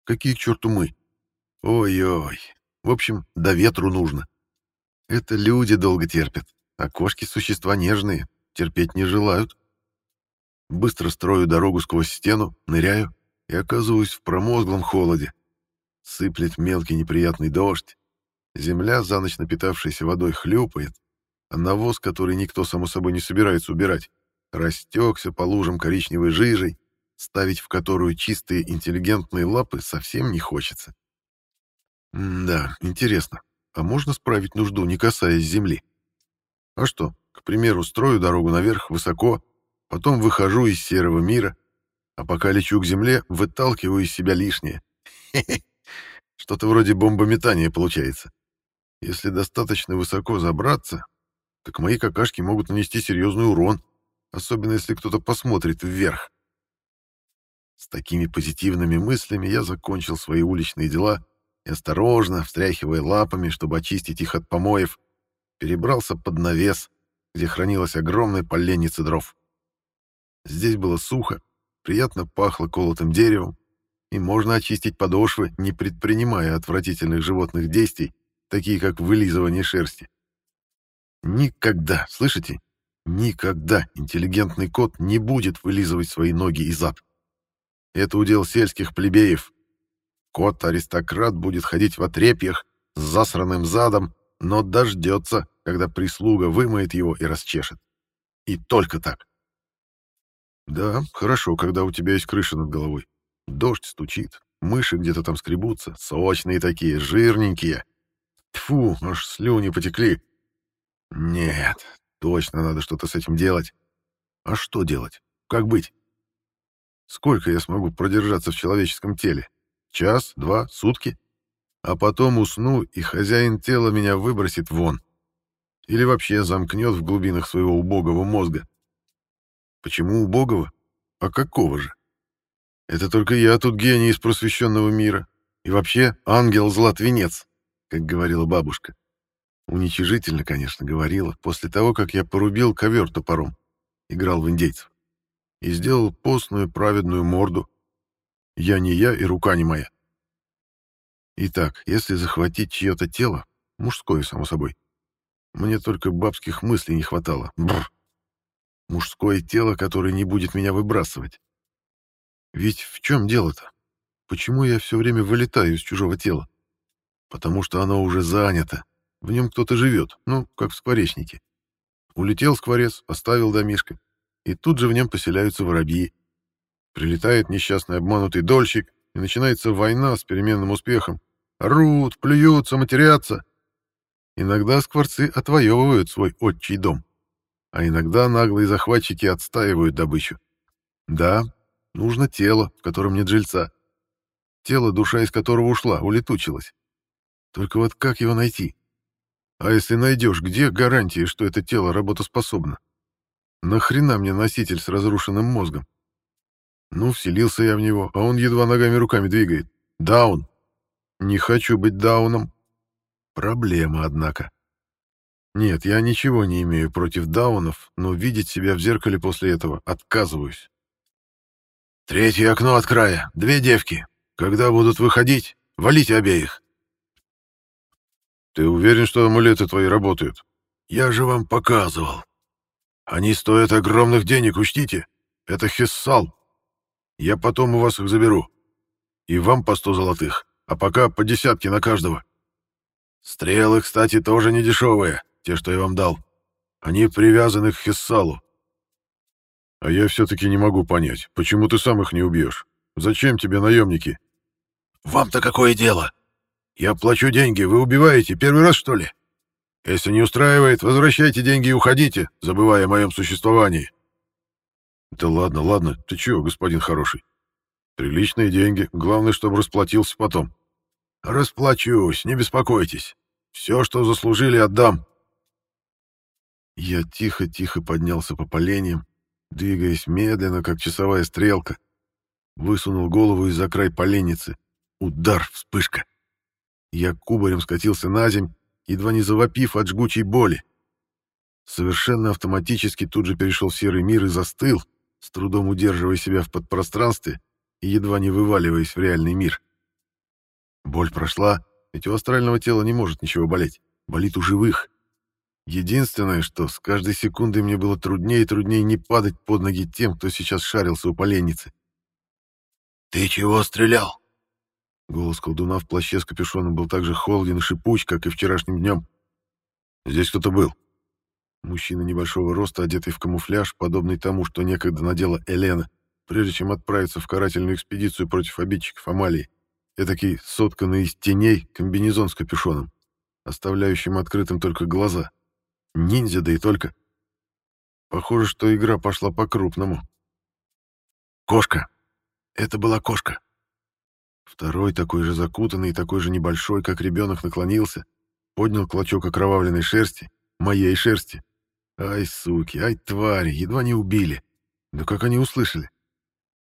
Speaker 1: Какие к черту мы? Ой-ой. В общем, до ветру нужно. Это люди долго терпят, а кошки — существа нежные, терпеть не желают. Быстро строю дорогу сквозь стену, ныряю и оказываюсь в промозглом холоде. Сыплет мелкий неприятный дождь. Земля, за ночь напитавшаяся водой, хлюпает, а навоз, который никто, само собой, не собирается убирать, растекся по лужам коричневой жижей, ставить в которую чистые интеллигентные лапы совсем не хочется. М да, интересно, а можно справить нужду, не касаясь земли? А что, к примеру, строю дорогу наверх высоко, потом выхожу из серого мира, а пока лечу к земле, выталкиваю из себя лишнее. (laughs) Что-то вроде бомбометания получается. Если достаточно высоко забраться, так мои какашки могут нанести серьезный урон, особенно если кто-то посмотрит вверх. С такими позитивными мыслями я закончил свои уличные дела и, осторожно, встряхивая лапами, чтобы очистить их от помоев, перебрался под навес, где хранилась огромная поленница дров. Здесь было сухо, приятно пахло колотым деревом, и можно очистить подошвы, не предпринимая отвратительных животных действий, такие как вылизывание шерсти. Никогда, слышите? Никогда интеллигентный кот не будет вылизывать свои ноги и зад. Это удел сельских плебеев. Кот-аристократ будет ходить в отрепьях с засранным задом, но дождется, когда прислуга вымоет его и расчешет. И только так. Да, хорошо, когда у тебя есть крыша над головой. Дождь стучит, мыши где-то там скребутся, сочные такие, жирненькие. Тфу, аж слюни потекли. Нет, точно надо что-то с этим делать. А что делать? Как быть? Сколько я смогу продержаться в человеческом теле? Час, два, сутки? А потом усну, и хозяин тела меня выбросит вон. Или вообще замкнет в глубинах своего убогого мозга. Почему убогого? А какого же? Это только я тут гений из просвещенного мира. И вообще ангел-злат-венец, как говорила бабушка. Уничижительно, конечно, говорила, после того, как я порубил ковер топором, играл в индейцев, и сделал постную праведную морду. Я не я и рука не моя. Итак, если захватить чье-то тело, мужское, само собой, мне только бабских мыслей не хватало. Бррр. Мужское тело, которое не будет меня выбрасывать. Ведь в чем дело-то? Почему я все время вылетаю из чужого тела? Потому что оно уже занято. В нем кто-то живет, ну, как в скворечнике. Улетел скворец, оставил домишко, и тут же в нем поселяются воробьи. Прилетает несчастный обманутый дольщик, и начинается война с переменным успехом. Орут, плюются, матерятся. Иногда скворцы отвоевывают свой отчий дом, а иногда наглые захватчики отстаивают добычу. Да, нужно тело, в котором нет жильца. Тело, душа из которого ушла, улетучилась. Только вот как его найти? А если найдешь, где гарантии, что это тело работоспособно? Нахрена мне носитель с разрушенным мозгом? Ну, вселился я в него, а он едва ногами-руками двигает. Даун. Не хочу быть дауном. Проблема, однако. Нет, я ничего не имею против даунов, но видеть себя в зеркале после этого отказываюсь. Третье окно от края. Две девки. Когда будут выходить, валите обеих. Ты уверен, что амулеты твои работают? Я же вам показывал. Они стоят огромных денег, учтите. Это хиссал. Я потом у вас их заберу. И вам по сто золотых, а пока по десятке на каждого. Стрелы, кстати, тоже не дешевые, те, что я вам дал. Они привязаны к хиссалу. А я все-таки не могу понять, почему ты сам их не убьешь? Зачем тебе наемники? Вам-то какое дело? Я плачу деньги, вы убиваете первый раз, что ли? Если не устраивает, возвращайте деньги и уходите, забывая о моем существовании. Да ладно, ладно, ты чего, господин хороший? Приличные деньги, главное, чтобы расплатился потом. Расплачусь, не беспокойтесь. Все, что заслужили, отдам. Я тихо-тихо поднялся по поленьям, двигаясь медленно, как часовая стрелка. Высунул голову из-за край поленницы. Удар, вспышка. Я кубарем скатился на земь, едва не завопив от жгучей боли. Совершенно автоматически тут же перешел в серый мир и застыл, с трудом удерживая себя в подпространстве и едва не вываливаясь в реальный мир. Боль прошла, ведь у астрального тела не может ничего болеть. Болит у живых. Единственное, что с каждой секундой мне было труднее и труднее не падать под ноги тем, кто сейчас шарился у поленницы. «Ты чего стрелял?» Голос колдуна в плаще с капюшоном был так же холоден и шипуч, как и вчерашним днем. «Здесь кто-то был». Мужчина небольшого роста, одетый в камуфляж, подобный тому, что некогда надела Елена, прежде чем отправиться в карательную экспедицию против обидчиков Амалии. Этакий сотканный из теней комбинезон с капюшоном, оставляющим открытым только глаза. Ниндзя, да и только. Похоже, что игра пошла по-крупному. «Кошка! Это была кошка!» Второй, такой же закутанный и такой же небольшой, как ребенок, наклонился, поднял клочок окровавленной шерсти, моей шерсти. Ай, суки, ай, твари, едва не убили. Да как они услышали?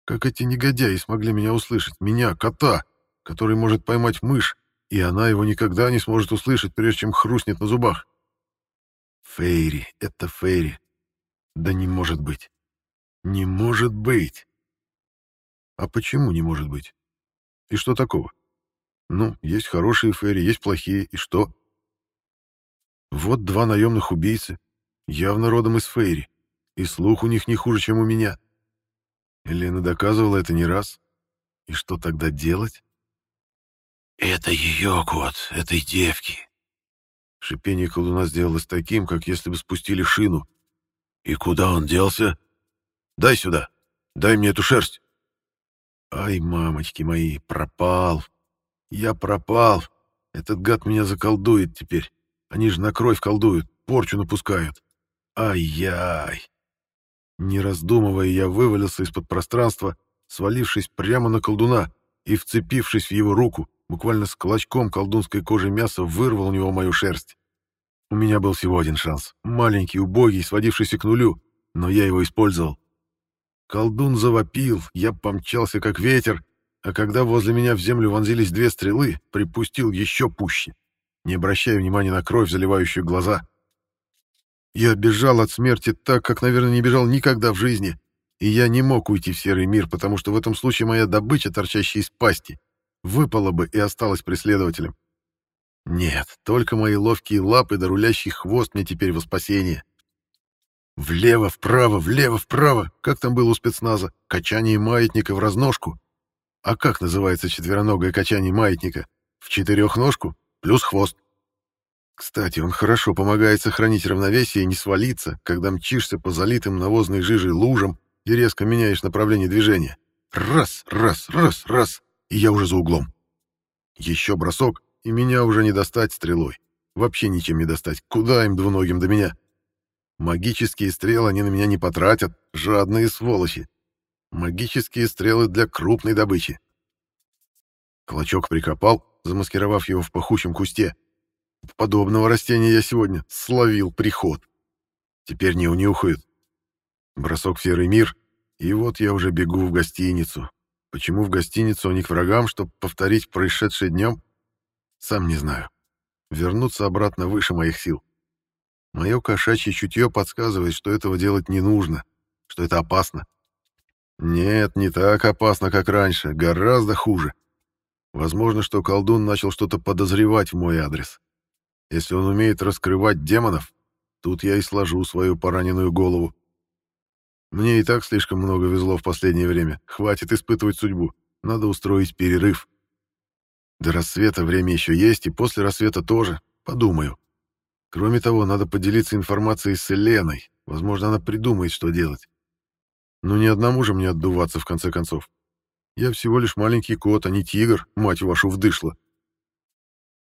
Speaker 1: Как эти негодяи смогли меня услышать? Меня, кота, который может поймать мышь, и она его никогда не сможет услышать, прежде чем хрустнет на зубах. Фейри, это Фейри. Да не может быть. Не может быть. А почему не может быть? И что такого? Ну, есть хорошие Фейри, есть плохие, и что? Вот два наемных убийцы, явно родом из Фейри, и слух у них не хуже, чем у меня. Елена доказывала это не раз. И что тогда делать?
Speaker 3: «Это ее кот, этой девки».
Speaker 1: Шипение колдуна сделалось таким, как если бы спустили шину.
Speaker 3: «И куда он делся? Дай сюда! Дай мне эту шерсть!»
Speaker 1: «Ай, мамочки мои, пропал! Я пропал! Этот гад меня заколдует теперь. Они же на кровь колдуют, порчу напускают. Ай-яй!» Не раздумывая, я вывалился из-под пространства, свалившись прямо на колдуна и, вцепившись в его руку, буквально с клочком колдунской кожи мяса вырвал у него мою шерсть. У меня был всего один шанс. Маленький, убогий, сводившийся к нулю, но я его использовал. Колдун завопил, я помчался как ветер, а когда возле меня в землю вонзились две стрелы, припустил еще пуще, не обращая внимания на кровь, заливающую глаза. Я бежал от смерти так, как, наверное, не бежал никогда в жизни, и я не мог уйти в серый мир, потому что в этом случае моя добыча, торчащая из пасти, выпала бы и осталась преследователем. Нет, только мои ловкие лапы да рулящий хвост мне теперь во спасение. Влево, вправо, влево, вправо. Как там было у спецназа? Качание маятника в разножку. А как называется четвероногое качание маятника? В четырехножку плюс хвост. Кстати, он хорошо помогает сохранить равновесие и не свалиться, когда мчишься по залитым навозной жижей лужам и резко меняешь направление движения. Раз, раз, раз, раз и я уже за углом. Еще бросок, и меня уже не достать стрелой. Вообще ничем не достать. Куда им двуногим до меня? Магические стрелы они на меня не потратят, жадные сволочи. Магические стрелы для крупной добычи. Клочок прикопал, замаскировав его в пахучем кусте. Подобного растения я сегодня словил приход. Теперь не унюхают. Бросок в серый мир, и вот я уже бегу в гостиницу, Почему в гостиницу, а не к врагам, чтобы повторить происшедшее днем? Сам не знаю. Вернуться обратно выше моих сил. Мое кошачье чутье подсказывает, что этого делать не нужно, что это опасно. Нет, не так опасно, как раньше, гораздо хуже. Возможно, что колдун начал что-то подозревать в мой адрес. Если он умеет раскрывать демонов, тут я и сложу свою пораненную голову. Мне и так слишком много везло в последнее время. Хватит испытывать судьбу. Надо устроить перерыв. До рассвета время еще есть, и после рассвета тоже. Подумаю. Кроме того, надо поделиться информацией с Еленой. Возможно, она придумает, что делать. Но ни одному же мне отдуваться, в конце концов. Я всего лишь маленький кот, а не тигр, мать вашу, вдышло.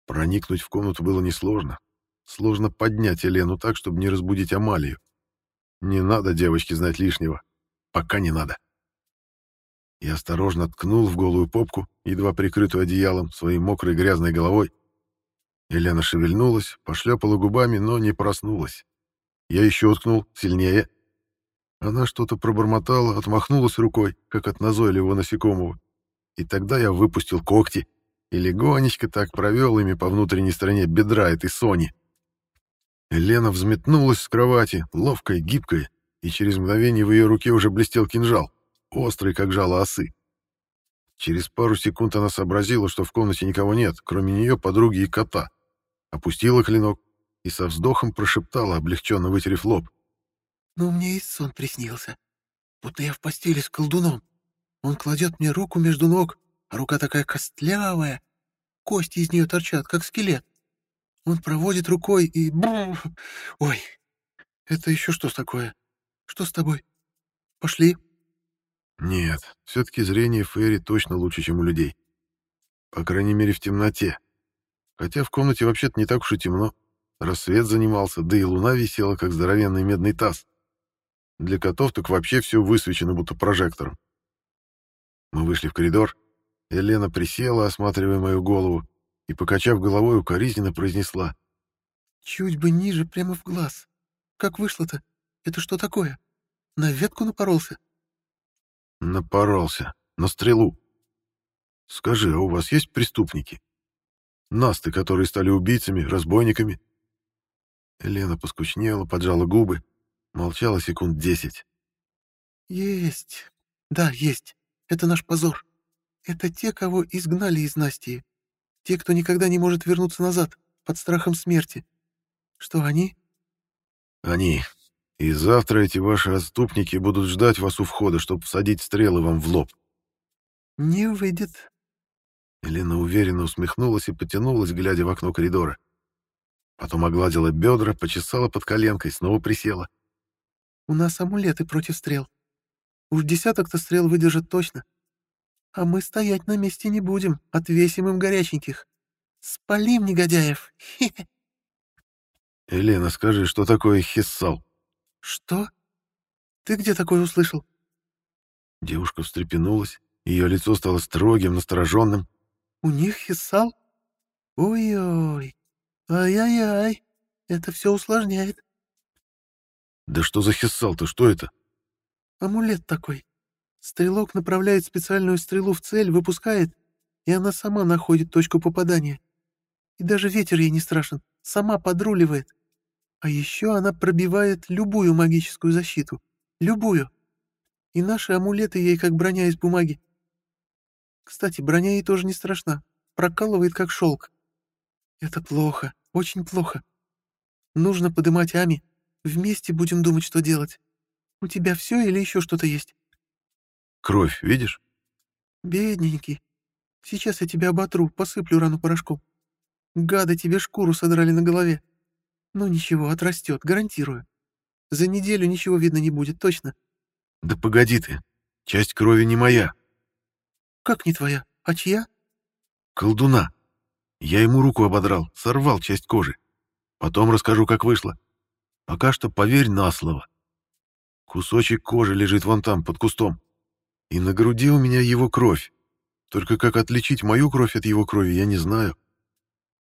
Speaker 1: Проникнуть в комнату было несложно. Сложно поднять Елену так, чтобы не разбудить Амалию. Не надо девочке знать лишнего. Пока не надо. Я осторожно ткнул в голую попку, едва прикрытую одеялом, своей мокрой грязной головой. Елена шевельнулась, пошлепала губами, но не проснулась. Я еще ткнул, сильнее. Она что-то пробормотала, отмахнулась рукой, как от назойливого насекомого. И тогда я выпустил когти и легонечко так провел ими по внутренней стороне бедра этой Сони. Лена взметнулась с кровати, ловкая, гибкая, и через мгновение в ее руке уже блестел кинжал, острый, как жало осы. Через пару секунд она сообразила, что в комнате никого нет, кроме нее, подруги и кота. Опустила клинок и со вздохом прошептала, облегченно вытерев лоб.
Speaker 2: «Ну, мне и сон приснился. Будто я в постели с колдуном. Он кладет мне руку между ног, а рука такая костлявая. Кости из нее торчат, как скелет. Он проводит рукой и... Ой, это еще что такое? Что с тобой? Пошли.
Speaker 1: Нет, все-таки зрение Ферри точно лучше, чем у людей. По крайней мере, в темноте. Хотя в комнате вообще-то не так уж и темно. Рассвет занимался, да и луна висела, как здоровенный медный таз. Для котов так вообще все высвечено, будто прожектором. Мы вышли в коридор. Елена присела, осматривая мою голову, и, покачав головой, укоризненно произнесла.
Speaker 2: Чуть бы ниже, прямо в глаз. Как вышло-то? Это что такое? На ветку напоролся?
Speaker 1: Напоролся. На стрелу. Скажи, а у вас есть преступники? Насты, которые стали убийцами, разбойниками? Елена поскучнела, поджала губы, молчала секунд десять.
Speaker 2: Есть. Да, есть. Это наш позор. Это те, кого изгнали из Настии. Те, кто никогда не может вернуться назад, под страхом смерти. Что они?
Speaker 1: Они. И завтра эти ваши отступники будут ждать вас у входа, чтобы всадить стрелы вам в лоб.
Speaker 2: Не выйдет.
Speaker 1: Елена уверенно усмехнулась и потянулась, глядя в окно коридора. Потом огладила бедра, почесала под коленкой, снова присела.
Speaker 2: У нас амулеты против стрел. Уж десяток-то стрел выдержат точно. А мы стоять на месте не будем, отвесим им горяченьких. Спалим негодяев. Хе -хе.
Speaker 1: Елена, скажи, что такое хиссал?
Speaker 2: Что? Ты где такое услышал?
Speaker 1: Девушка встрепенулась, ее лицо стало строгим, настороженным.
Speaker 2: У них хиссал? Ой-ой, ай-яй-яй, это все усложняет.
Speaker 1: Да что за хиссал-то, что это?
Speaker 2: Амулет такой. Стрелок направляет специальную стрелу в цель, выпускает, и она сама находит точку попадания. И даже ветер ей не страшен, сама подруливает. А еще она пробивает любую магическую защиту. Любую. И наши амулеты ей как броня из бумаги. Кстати, броня ей тоже не страшна. Прокалывает как шелк. Это плохо, очень плохо. Нужно подымать Ами. Вместе будем думать, что делать. У тебя все или еще что-то есть?
Speaker 1: Кровь, видишь?
Speaker 2: Бедненький. Сейчас я тебя оботру, посыплю рану порошком. Гады тебе шкуру содрали на голове. Ну ничего, отрастет, гарантирую. За неделю ничего видно не будет, точно.
Speaker 1: Да погоди ты, часть крови не моя.
Speaker 2: Как не твоя? А чья?
Speaker 1: Колдуна. Я ему руку ободрал, сорвал часть кожи. Потом расскажу, как вышло. Пока что поверь на слово. Кусочек кожи лежит вон там, под кустом. И на груди у меня его кровь. Только как отличить мою кровь от его крови, я не знаю.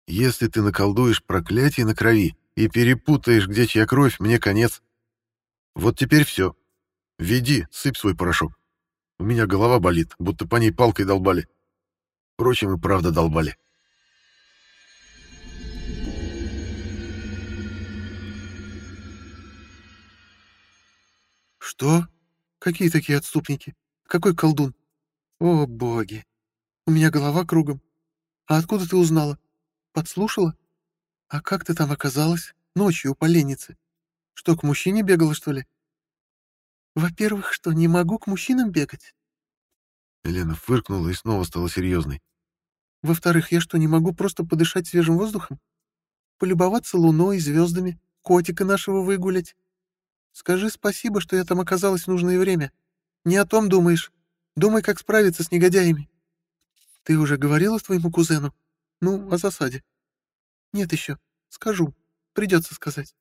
Speaker 1: Если ты наколдуешь проклятие на крови, и перепутаешь, где чья кровь, мне конец. Вот теперь все. Веди, сыпь свой порошок. У меня голова болит, будто по ней палкой долбали. Впрочем, и правда долбали.
Speaker 2: Что? Какие такие отступники? Какой колдун? О, боги! У меня голова кругом. А откуда ты узнала? Подслушала? «А как ты там оказалась? Ночью у поленницы? Что, к мужчине бегала, что ли?» «Во-первых, что, не могу к мужчинам бегать?»
Speaker 1: Елена фыркнула и снова стала серьезной.
Speaker 2: «Во-вторых, я что, не могу просто подышать свежим воздухом? Полюбоваться луной и звездами, котика нашего выгулять? Скажи спасибо, что я там оказалась в нужное время. Не о том думаешь. Думай, как справиться с негодяями. Ты уже говорила твоему кузену? Ну, о засаде. Нет еще. Скажу. Придется сказать.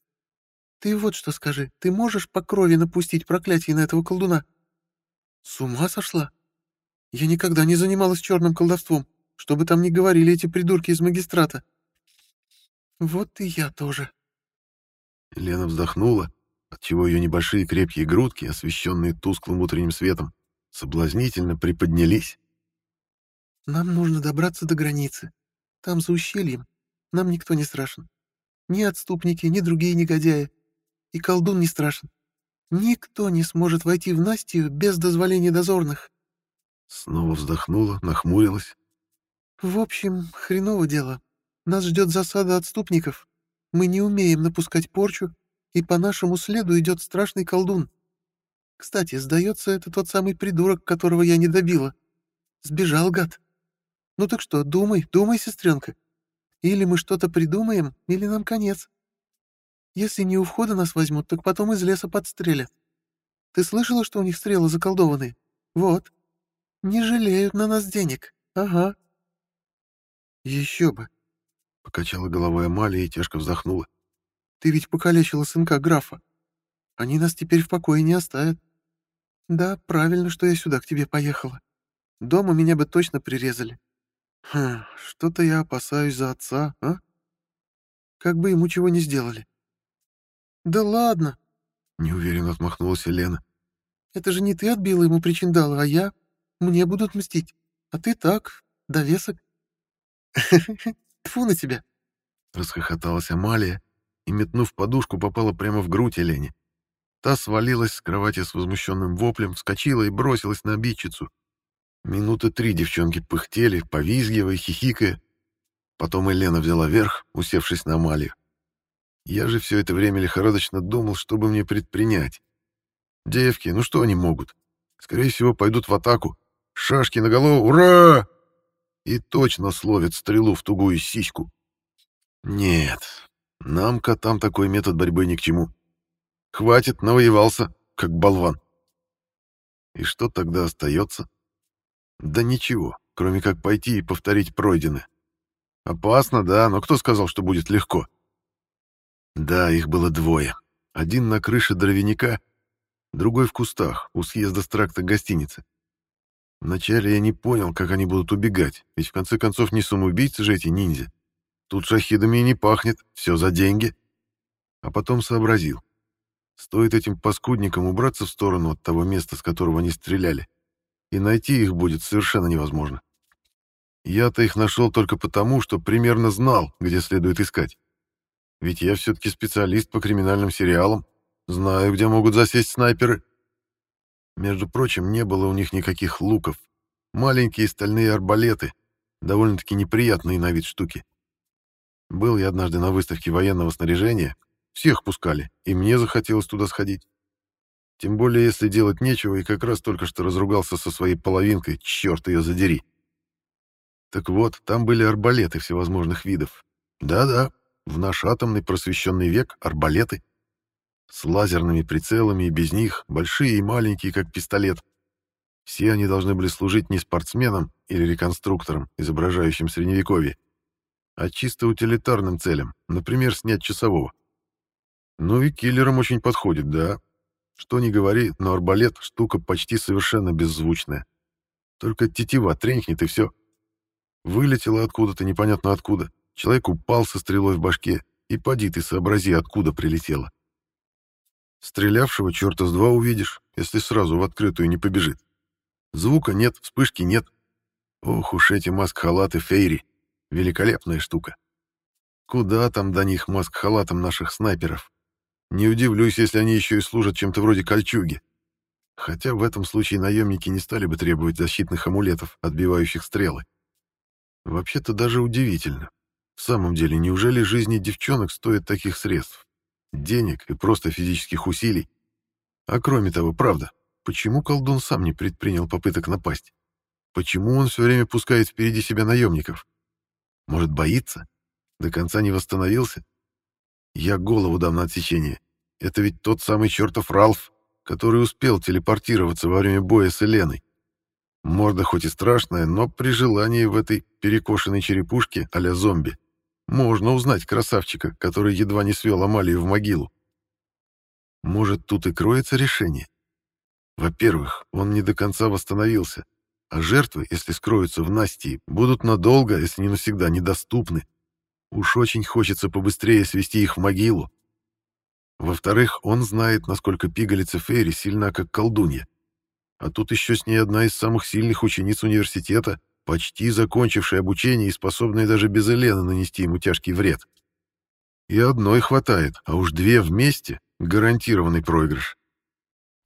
Speaker 2: Ты вот что скажи. Ты можешь по крови напустить проклятие на этого колдуна? С ума сошла? Я никогда не занималась черным колдовством, чтобы там не говорили эти придурки из магистрата. Вот и я тоже.
Speaker 1: Лена вздохнула, отчего ее небольшие крепкие грудки, освещенные тусклым утренним светом, соблазнительно приподнялись.
Speaker 2: Нам нужно добраться до границы. Там за ущельем нам никто не страшен. Ни отступники, ни другие негодяи. И колдун не страшен. Никто не сможет войти в Настию без дозволения дозорных.
Speaker 1: Снова вздохнула, нахмурилась.
Speaker 2: В общем, хреново дело. Нас ждет засада отступников. Мы не умеем напускать порчу, и по нашему следу идет страшный колдун. Кстати, сдается, это тот самый придурок, которого я не добила. Сбежал, гад. Ну так что, думай, думай, сестренка. Или мы что-то придумаем, или нам конец. Если не у входа нас возьмут, так потом из леса подстрелят. Ты слышала, что у них стрелы заколдованные? Вот. Не жалеют на нас денег. Ага. Еще бы.
Speaker 1: Покачала головой Амалия и тяжко вздохнула.
Speaker 2: Ты ведь покалечила сынка графа. Они нас теперь в покое не оставят. Да, правильно, что я сюда к тебе поехала. Дома меня бы точно прирезали. Хм, что-то я опасаюсь за отца, а? Как бы ему чего не сделали. Да ладно,
Speaker 1: неуверенно отмахнулась Елена.
Speaker 2: Это же не ты отбила ему причиндалы, а я. Мне будут мстить. А ты так, довесок. (laughs) Тфу на тебя.
Speaker 1: Расхохоталась Амалия и, метнув подушку, попала прямо в грудь Елене. Та свалилась с кровати с возмущенным воплем, вскочила и бросилась на обидчицу. Минуты три девчонки пыхтели, повизгивая, хихикая. Потом Елена взяла верх, усевшись на Амалию. Я же все это время лихорадочно думал, что бы мне предпринять. Девки, ну что они могут? Скорее всего, пойдут в атаку. Шашки на голову, ура! И точно словят стрелу в тугую сиську. Нет, нам, котам, такой метод борьбы ни к чему. Хватит, навоевался, как болван. И что тогда остается? Да ничего, кроме как пойти и повторить пройденное. Опасно, да, но кто сказал, что будет легко? Да, их было двое. Один на крыше дровяника, другой в кустах, у съезда с тракта гостиницы. Вначале я не понял, как они будут убегать, ведь в конце концов не самоубийцы же эти ниндзя. Тут шахидами и не пахнет, все за деньги. А потом сообразил. Стоит этим паскудникам убраться в сторону от того места, с которого они стреляли, и найти их будет совершенно невозможно. Я-то их нашел только потому, что примерно знал, где следует искать. Ведь я все-таки специалист по криминальным сериалам, знаю, где могут засесть снайперы. Между прочим, не было у них никаких луков. Маленькие стальные арбалеты, довольно-таки неприятные на вид штуки. Был я однажды на выставке военного снаряжения, всех пускали, и мне захотелось туда сходить. Тем более, если делать нечего, и как раз только что разругался со своей половинкой, черт ее задери. Так вот, там были арбалеты всевозможных видов. Да-да, в наш атомный просвещенный век арбалеты. С лазерными прицелами и без них, большие и маленькие, как пистолет. Все они должны были служить не спортсменам или реконструкторам, изображающим средневековье, а чисто утилитарным целям, например, снять часового. Ну и киллерам очень подходит, да. Что ни говори, но арбалет — штука почти совершенно беззвучная. Только тетива тренькнет и все. Вылетела откуда-то непонятно откуда. Человек упал со стрелой в башке, и поди ты сообрази, откуда прилетело. Стрелявшего черта с два увидишь, если сразу в открытую не побежит. Звука нет, вспышки нет. Ох уж эти маск-халаты Фейри. Великолепная штука. Куда там до них маск-халатам наших снайперов? Не удивлюсь, если они еще и служат чем-то вроде кольчуги. Хотя в этом случае наемники не стали бы требовать защитных амулетов, отбивающих стрелы. Вообще-то даже удивительно. В самом деле, неужели жизни девчонок стоят таких средств? Денег и просто физических усилий? А кроме того, правда, почему колдун сам не предпринял попыток напасть? Почему он все время пускает впереди себя наемников? Может, боится? До конца не восстановился? Я голову дам на отсечение. Это ведь тот самый чертов Ралф, который успел телепортироваться во время боя с Еленой. Морда хоть и страшная, но при желании в этой перекошенной черепушке а зомби можно узнать красавчика, который едва не свел Амалию в могилу. Может, тут и кроется решение? Во-первых, он не до конца восстановился, а жертвы, если скроются в Настии, будут надолго, если не навсегда, недоступны. Уж очень хочется побыстрее свести их в могилу. Во-вторых, он знает, насколько пигалица Фейри сильна, как колдунья. А тут еще с ней одна из самых сильных учениц университета, почти закончивший обучение и способный даже без Елены нанести ему тяжкий вред. И одной хватает, а уж две вместе — гарантированный проигрыш.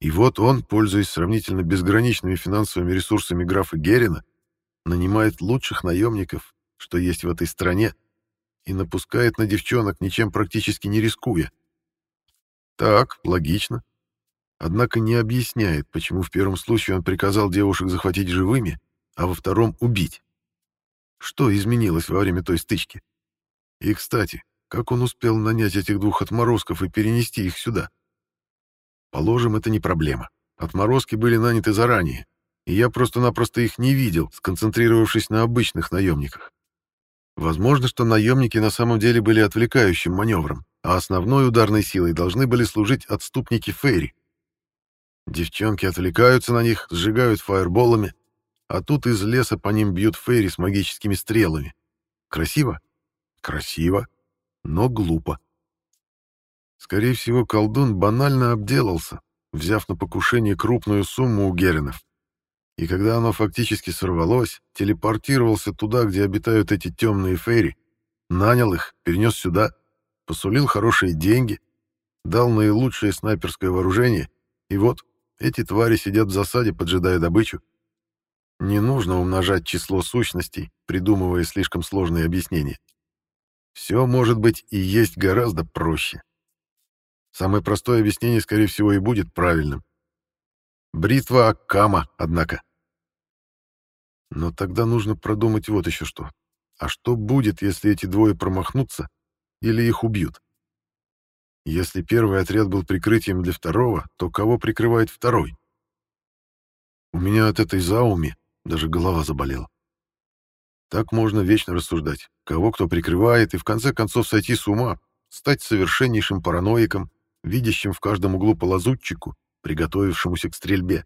Speaker 1: И вот он, пользуясь сравнительно безграничными финансовыми ресурсами графа Герина, нанимает лучших наемников, что есть в этой стране, и напускает на девчонок, ничем практически не рискуя. Так, логично. Однако не объясняет, почему в первом случае он приказал девушек захватить живыми, а во втором — убить. Что изменилось во время той стычки? И, кстати, как он успел нанять этих двух отморозков и перенести их сюда? Положим, это не проблема. Отморозки были наняты заранее, и я просто-напросто их не видел, сконцентрировавшись на обычных наемниках. Возможно, что наемники на самом деле были отвлекающим маневром, а основной ударной силой должны были служить отступники Фейри. Девчонки отвлекаются на них, сжигают фаерболами, а тут из леса по ним бьют фейри с магическими стрелами. Красиво? Красиво, но глупо. Скорее всего, колдун банально обделался, взяв на покушение крупную сумму у Геринов. И когда оно фактически сорвалось, телепортировался туда, где обитают эти темные фейри, нанял их, перенес сюда, посулил хорошие деньги, дал наилучшее снайперское вооружение, и вот эти твари сидят в засаде, поджидая добычу. Не нужно умножать число сущностей, придумывая слишком сложные объяснения. Все может быть и есть гораздо проще. Самое простое объяснение, скорее всего, и будет правильным. Бритва Аккама, однако. Но тогда нужно продумать вот еще что. А что будет, если эти двое промахнутся или их убьют? Если первый отряд был прикрытием для второго, то кого прикрывает второй? У меня от этой зауми даже голова заболела. Так можно вечно рассуждать. Кого кто прикрывает, и в конце концов сойти с ума, стать совершеннейшим параноиком, видящим в каждом углу по лазутчику, приготовившемуся к стрельбе.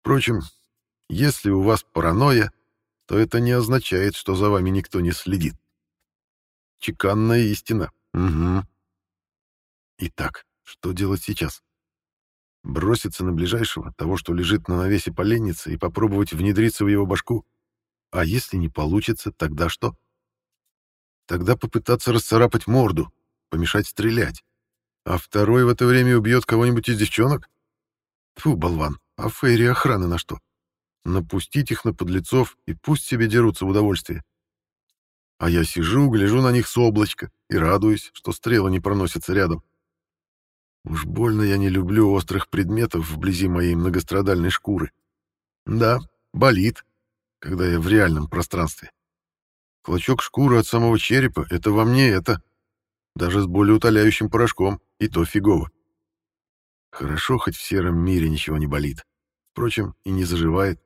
Speaker 1: Впрочем, если у вас паранойя, то это не означает, что за вами никто не следит. Чеканная истина. Угу. Итак, что делать сейчас? Броситься на ближайшего, того, что лежит на навесе поленницы, и попробовать внедриться в его башку? А если не получится, тогда что? Тогда попытаться расцарапать морду, помешать стрелять. А второй в это время убьет кого-нибудь из девчонок? Фу, болван, а Фейри охраны на что? Напустить их на подлецов и пусть себе дерутся в удовольствие. А я сижу, гляжу на них с облачка и радуюсь, что стрелы не проносятся рядом. Уж больно я не люблю острых предметов вблизи моей многострадальной шкуры. Да, болит, когда я в реальном пространстве. Клочок шкуры от самого черепа — это во мне это. Даже с более утоляющим порошком, и то фигово. Хорошо, хоть в сером мире ничего не болит. Впрочем, и не заживает.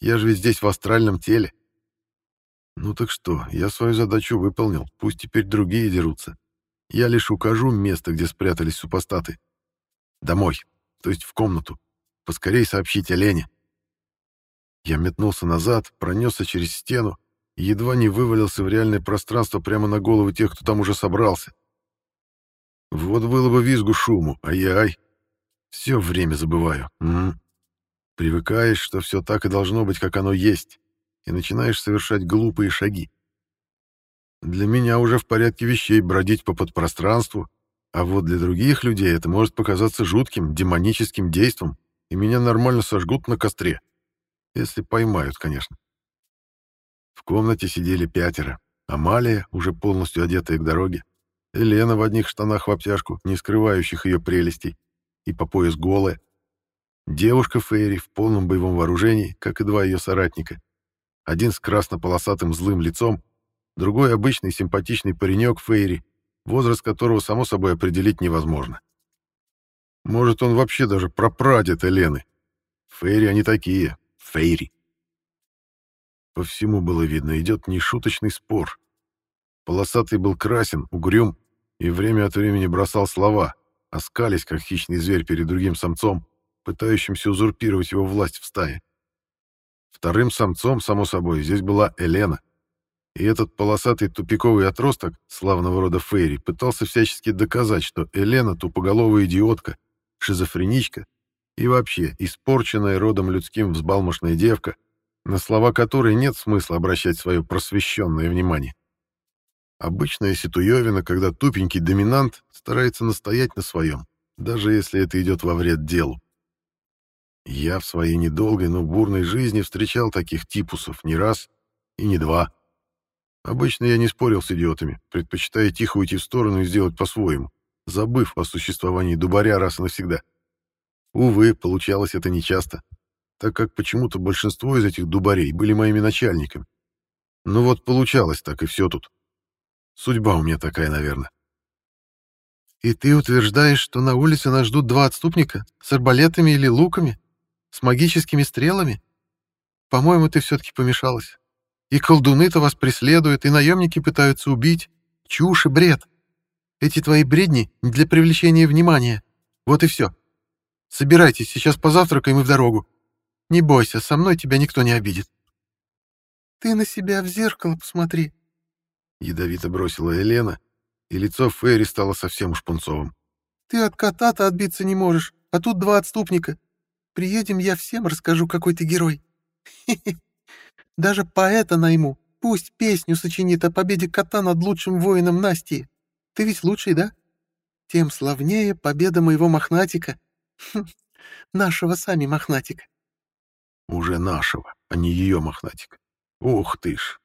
Speaker 1: Я же ведь здесь в астральном теле. Ну так что, я свою задачу выполнил, пусть теперь другие дерутся. Я лишь укажу место, где спрятались супостаты. Домой, то есть в комнату. Поскорей сообщите Лене. Я метнулся назад, пронесся через стену и едва не вывалился в реальное пространство прямо на головы тех, кто там уже собрался. Вот было бы визгу шуму, ай-яй. Все время забываю. М -м. Привыкаешь, что все так и должно быть, как оно есть, и начинаешь совершать глупые шаги. Для меня уже в порядке вещей бродить по подпространству, а вот для других людей это может показаться жутким, демоническим действом, и меня нормально сожгут на костре. Если поймают, конечно. В комнате сидели пятеро. Амалия, уже полностью одетая к дороге, Елена в одних штанах в обтяжку, не скрывающих ее прелестей, и по пояс голая, девушка Фейри в полном боевом вооружении, как и два ее соратника, один с красно-полосатым злым лицом, другой обычный симпатичный паренек Фейри, возраст которого, само собой, определить невозможно. Может, он вообще даже прапрадед Елены. Фейри они такие, Фейри. По всему было видно, идет нешуточный спор. Полосатый был красен, угрюм и время от времени бросал слова, оскались, как хищный зверь перед другим самцом, пытающимся узурпировать его власть в стае. Вторым самцом, само собой, здесь была Елена. И этот полосатый тупиковый отросток славного рода Фейри пытался всячески доказать, что Елена тупоголовая идиотка, шизофреничка и вообще испорченная родом людским взбалмошная девка, на слова которой нет смысла обращать свое просвещенное внимание. Обычная ситуевина, когда тупенький доминант старается настоять на своем, даже если это идет во вред делу. Я в своей недолгой, но бурной жизни встречал таких типусов не раз и не два. Обычно я не спорил с идиотами, предпочитая тихо уйти в сторону и сделать по-своему, забыв о существовании дубаря раз и навсегда. Увы, получалось это нечасто, так как почему-то большинство из этих дубарей были моими начальниками. Ну вот получалось так, и все тут. Судьба у меня такая, наверное.
Speaker 2: «И ты утверждаешь, что на улице нас ждут два отступника? С арбалетами или луками? С магическими стрелами? По-моему, ты все-таки помешалась. И колдуны-то вас преследуют, и наемники пытаются убить. Чушь и бред. Эти твои бредни для привлечения внимания. Вот и все. Собирайтесь, сейчас позавтракаем и в дорогу. Не бойся, со мной тебя никто не обидит. Ты на себя в зеркало посмотри.
Speaker 1: Ядовито бросила Елена, и лицо Фейри стало совсем уж пунцовым.
Speaker 2: Ты от кота-то отбиться не можешь, а тут два отступника. Приедем, я всем расскажу, какой ты герой. (laughs) Даже поэта найму. Пусть песню сочинит о победе кота над лучшим воином Насти. Ты ведь лучший, да? Тем славнее победа моего мохнатика. Нашего сами мохнатика.
Speaker 1: Уже нашего, а не ее мохнатика. Ух ты ж.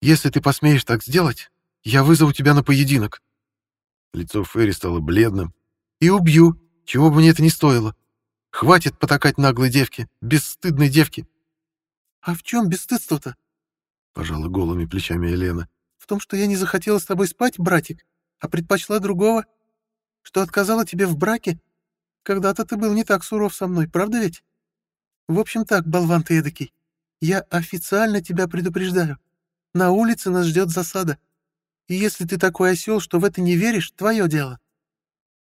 Speaker 2: Если ты посмеешь так сделать, я вызову тебя на поединок.
Speaker 1: Лицо Ферри стало бледным.
Speaker 2: И убью, чего бы мне это ни стоило. Хватит потакать наглой девке, бесстыдной девке. А в чем бесстыдство-то?
Speaker 1: Пожала голыми плечами Елена.
Speaker 2: В том, что я не захотела с тобой спать, братик, а предпочла другого. Что отказала тебе в браке. Когда-то ты был не так суров со мной, правда ведь? В общем так, болван ты эдакий. Я официально тебя предупреждаю. На улице нас ждет засада. И если ты такой осел, что в это не веришь, твое дело.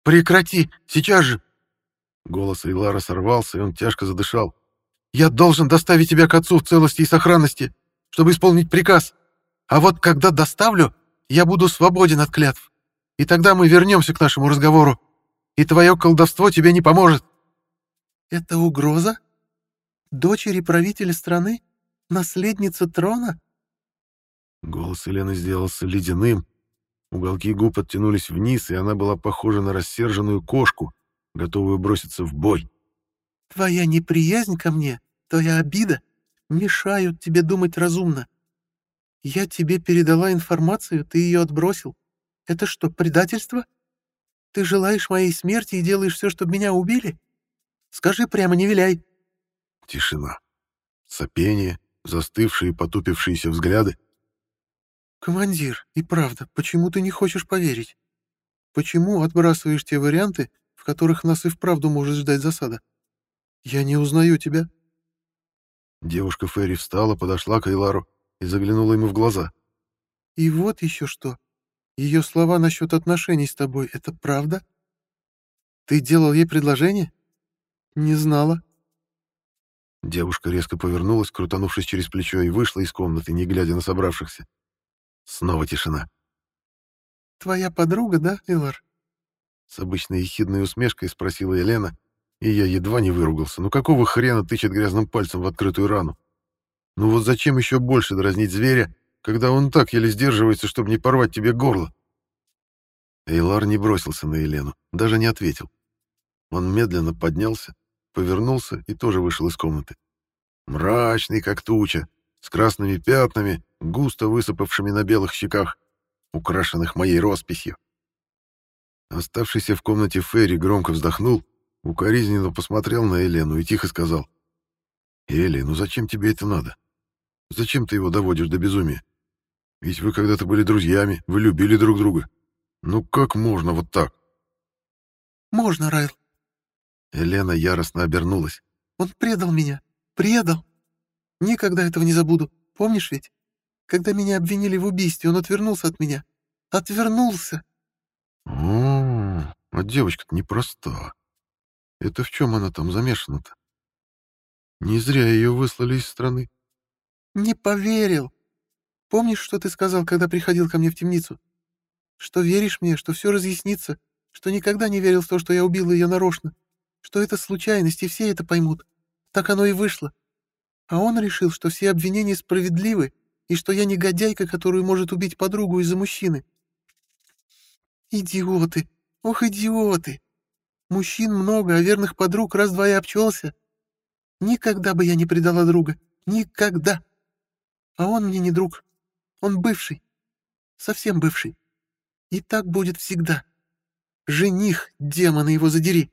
Speaker 2: Прекрати, сейчас же!
Speaker 1: Голос Эйлара сорвался, и он тяжко задышал.
Speaker 2: «Я должен доставить тебя к отцу в целости и сохранности, чтобы исполнить приказ. А вот когда доставлю, я буду свободен от клятв. И тогда мы вернемся к нашему разговору. И твое колдовство тебе не поможет». «Это угроза? Дочери правителя страны? Наследница трона?»
Speaker 1: Голос Елены сделался ледяным. Уголки губ оттянулись вниз, и она была похожа на рассерженную кошку, готовую броситься в бой.
Speaker 2: «Твоя неприязнь ко мне, твоя обида мешают тебе думать разумно. Я тебе передала информацию, ты ее отбросил. Это что, предательство? Ты желаешь моей смерти и делаешь все, чтобы меня убили? Скажи прямо, не виляй».
Speaker 1: Тишина. Сопение, застывшие потупившиеся взгляды.
Speaker 2: «Командир, и правда, почему ты не хочешь поверить? Почему отбрасываешь те варианты, в которых нас и вправду может ждать засада. Я не узнаю тебя».
Speaker 1: Девушка Ферри встала, подошла к Эйлару и заглянула ему в глаза.
Speaker 2: «И вот еще что. Ее слова насчет отношений с тобой — это правда? Ты делал ей предложение? Не знала».
Speaker 1: Девушка резко повернулась, крутанувшись через плечо, и вышла из комнаты, не глядя на собравшихся. Снова тишина.
Speaker 2: «Твоя подруга, да, Эйлар?»
Speaker 1: С обычной ехидной усмешкой спросила Елена, и я едва не выругался. Ну какого хрена тычет грязным пальцем в открытую рану? Ну вот зачем еще больше дразнить зверя, когда он так еле сдерживается, чтобы не порвать тебе горло? Эйлар не бросился на Елену, даже не ответил. Он медленно поднялся, повернулся и тоже вышел из комнаты. Мрачный, как туча, с красными пятнами, густо высыпавшими на белых щеках, украшенных моей росписью. Оставшийся в комнате Ферри громко вздохнул, укоризненно посмотрел на Елену и тихо сказал. «Элли, ну зачем тебе это надо? Зачем ты его доводишь до безумия? Ведь вы когда-то были друзьями, вы любили друг друга. Ну как можно вот так?»
Speaker 2: «Можно, Райл».
Speaker 1: Елена яростно обернулась.
Speaker 2: «Он предал меня. Предал. Никогда этого не забуду. Помнишь ведь? Когда меня обвинили в убийстве, он отвернулся от меня. Отвернулся.
Speaker 1: О, а девочка-то непроста. Это в чем она там замешана-то? Не зря ее выслали из страны.
Speaker 2: Не поверил. Помнишь, что ты сказал, когда приходил ко мне в темницу? Что веришь мне, что все разъяснится, что никогда не верил в то, что я убила ее нарочно, что это случайность, и все это поймут. Так оно и вышло. А он решил, что все обвинения справедливы, и что я негодяйка, которую может убить подругу из-за мужчины. Идиоты! Ох, идиоты! Мужчин много, а верных подруг раз-два и обчелся. Никогда бы я не предала друга. Никогда. А он мне не друг. Он бывший. Совсем бывший. И так будет всегда. Жених, демона его задери.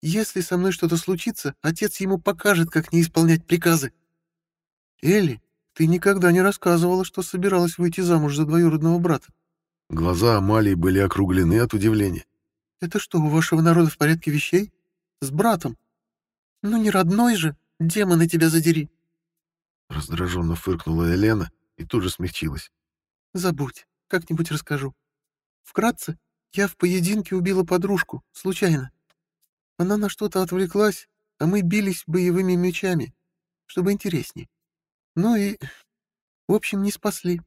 Speaker 2: Если со мной что-то случится, отец ему покажет, как не исполнять приказы. Элли, ты никогда не рассказывала, что собиралась выйти замуж за двоюродного брата.
Speaker 1: Глаза Амалии были округлены от удивления.
Speaker 2: «Это что, у вашего народа в порядке вещей? С братом? Ну не родной же, демоны тебя задери!»
Speaker 1: Раздраженно фыркнула Елена и тут же смягчилась.
Speaker 2: «Забудь, как-нибудь расскажу. Вкратце, я в поединке убила подружку, случайно. Она на что-то отвлеклась, а мы бились боевыми мечами, чтобы интересней. Ну и... В общем, не спасли.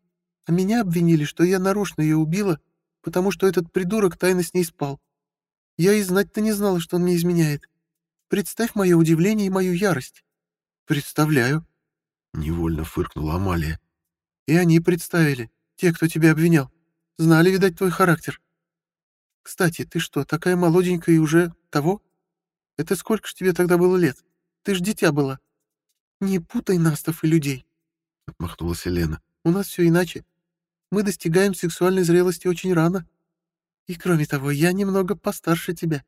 Speaker 2: А меня обвинили, что я нарочно ее убила, потому что этот придурок тайно с ней спал. Я и знать-то не знала, что он мне изменяет. Представь мое удивление и мою ярость. Представляю. Невольно фыркнула Амалия. И они представили, те, кто тебя обвинял. Знали, видать, твой характер. Кстати, ты что, такая молоденькая и уже того? Это сколько ж тебе тогда было лет? Ты ж дитя была. Не путай настов и людей. Отмахнулась Елена. У нас все иначе. Мы достигаем сексуальной зрелости очень рано. И кроме того, я немного постарше тебя.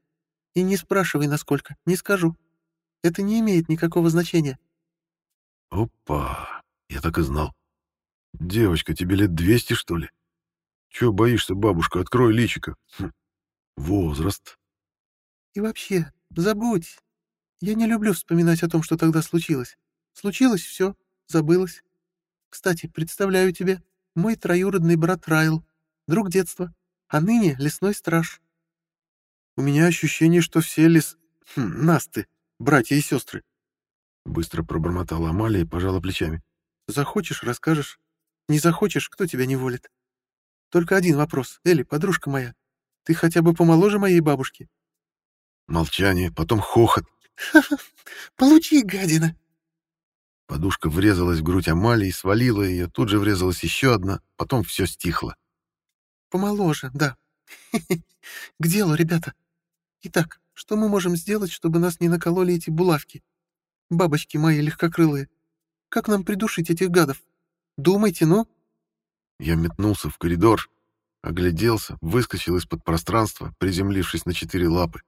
Speaker 2: И не спрашивай, насколько, не скажу. Это не имеет никакого значения.
Speaker 1: Опа, я так и знал. Девочка, тебе лет двести, что ли? Чего боишься, бабушка? Открой личико. Хм. Возраст.
Speaker 2: И вообще, забудь. Я не люблю вспоминать о том, что тогда случилось. Случилось все, забылось. Кстати, представляю тебе, мой троюродный брат Райл, друг детства, а ныне лесной страж. У меня ощущение, что все лес... Хм, насты, братья и сестры. Быстро пробормотала Амалия и пожала плечами. Захочешь — расскажешь. Не захочешь — кто тебя не волит? Только один вопрос. Элли, подружка моя, ты хотя бы помоложе моей бабушки?
Speaker 1: Молчание, потом хохот. (laughs)
Speaker 2: Получи, гадина!
Speaker 1: Подушка врезалась в грудь Амалии, свалила ее, тут же врезалась еще одна, потом все стихло.
Speaker 2: Помоложе, да. (laughs) К делу, ребята. Итак, что мы можем сделать, чтобы нас не накололи эти булавки? Бабочки мои легкокрылые. Как нам придушить этих гадов? Думайте, ну.
Speaker 1: Я метнулся в коридор, огляделся, выскочил из-под пространства, приземлившись на четыре лапы.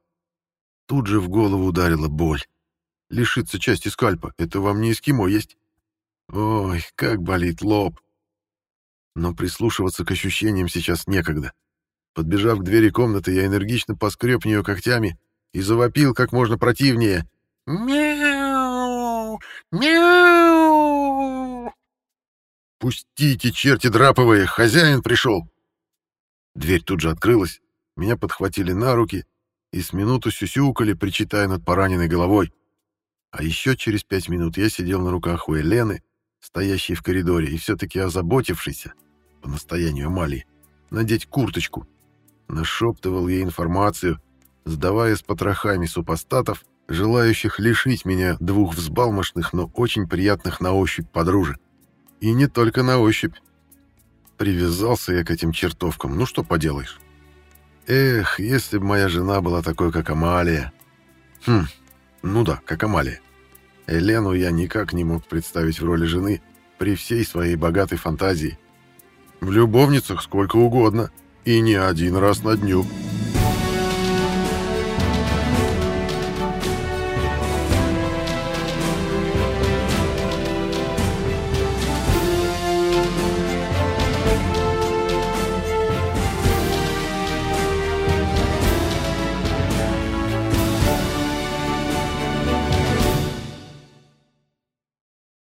Speaker 1: Тут же в голову ударила боль. Лишиться части скальпа — это вам не эскимо есть? Ой, как болит лоб. Но прислушиваться к ощущениям сейчас некогда. Подбежав к двери комнаты, я энергично поскреб нее когтями и завопил как можно противнее. «Мяу! Мяу!» «Пустите, черти драповые! Хозяин пришел!» Дверь тут же открылась, меня подхватили на руки и с минуту сюсюкали, причитая над пораненной головой. А еще через пять минут я сидел на руках у Елены, стоящей в коридоре, и все-таки озаботившийся, по настоянию Амалии, надеть курточку. Нашептывал ей информацию, сдавая с потрохами супостатов, желающих лишить меня двух взбалмошных, но очень приятных на ощупь подружек. И не только на ощупь. Привязался я к этим чертовкам, ну что поделаешь. Эх, если бы моя жена была такой, как Амалия. Хм, ну да, как Амалия. Елену я никак не мог представить в роли жены при всей своей богатой фантазии. В любовницах сколько угодно, и не один раз на дню.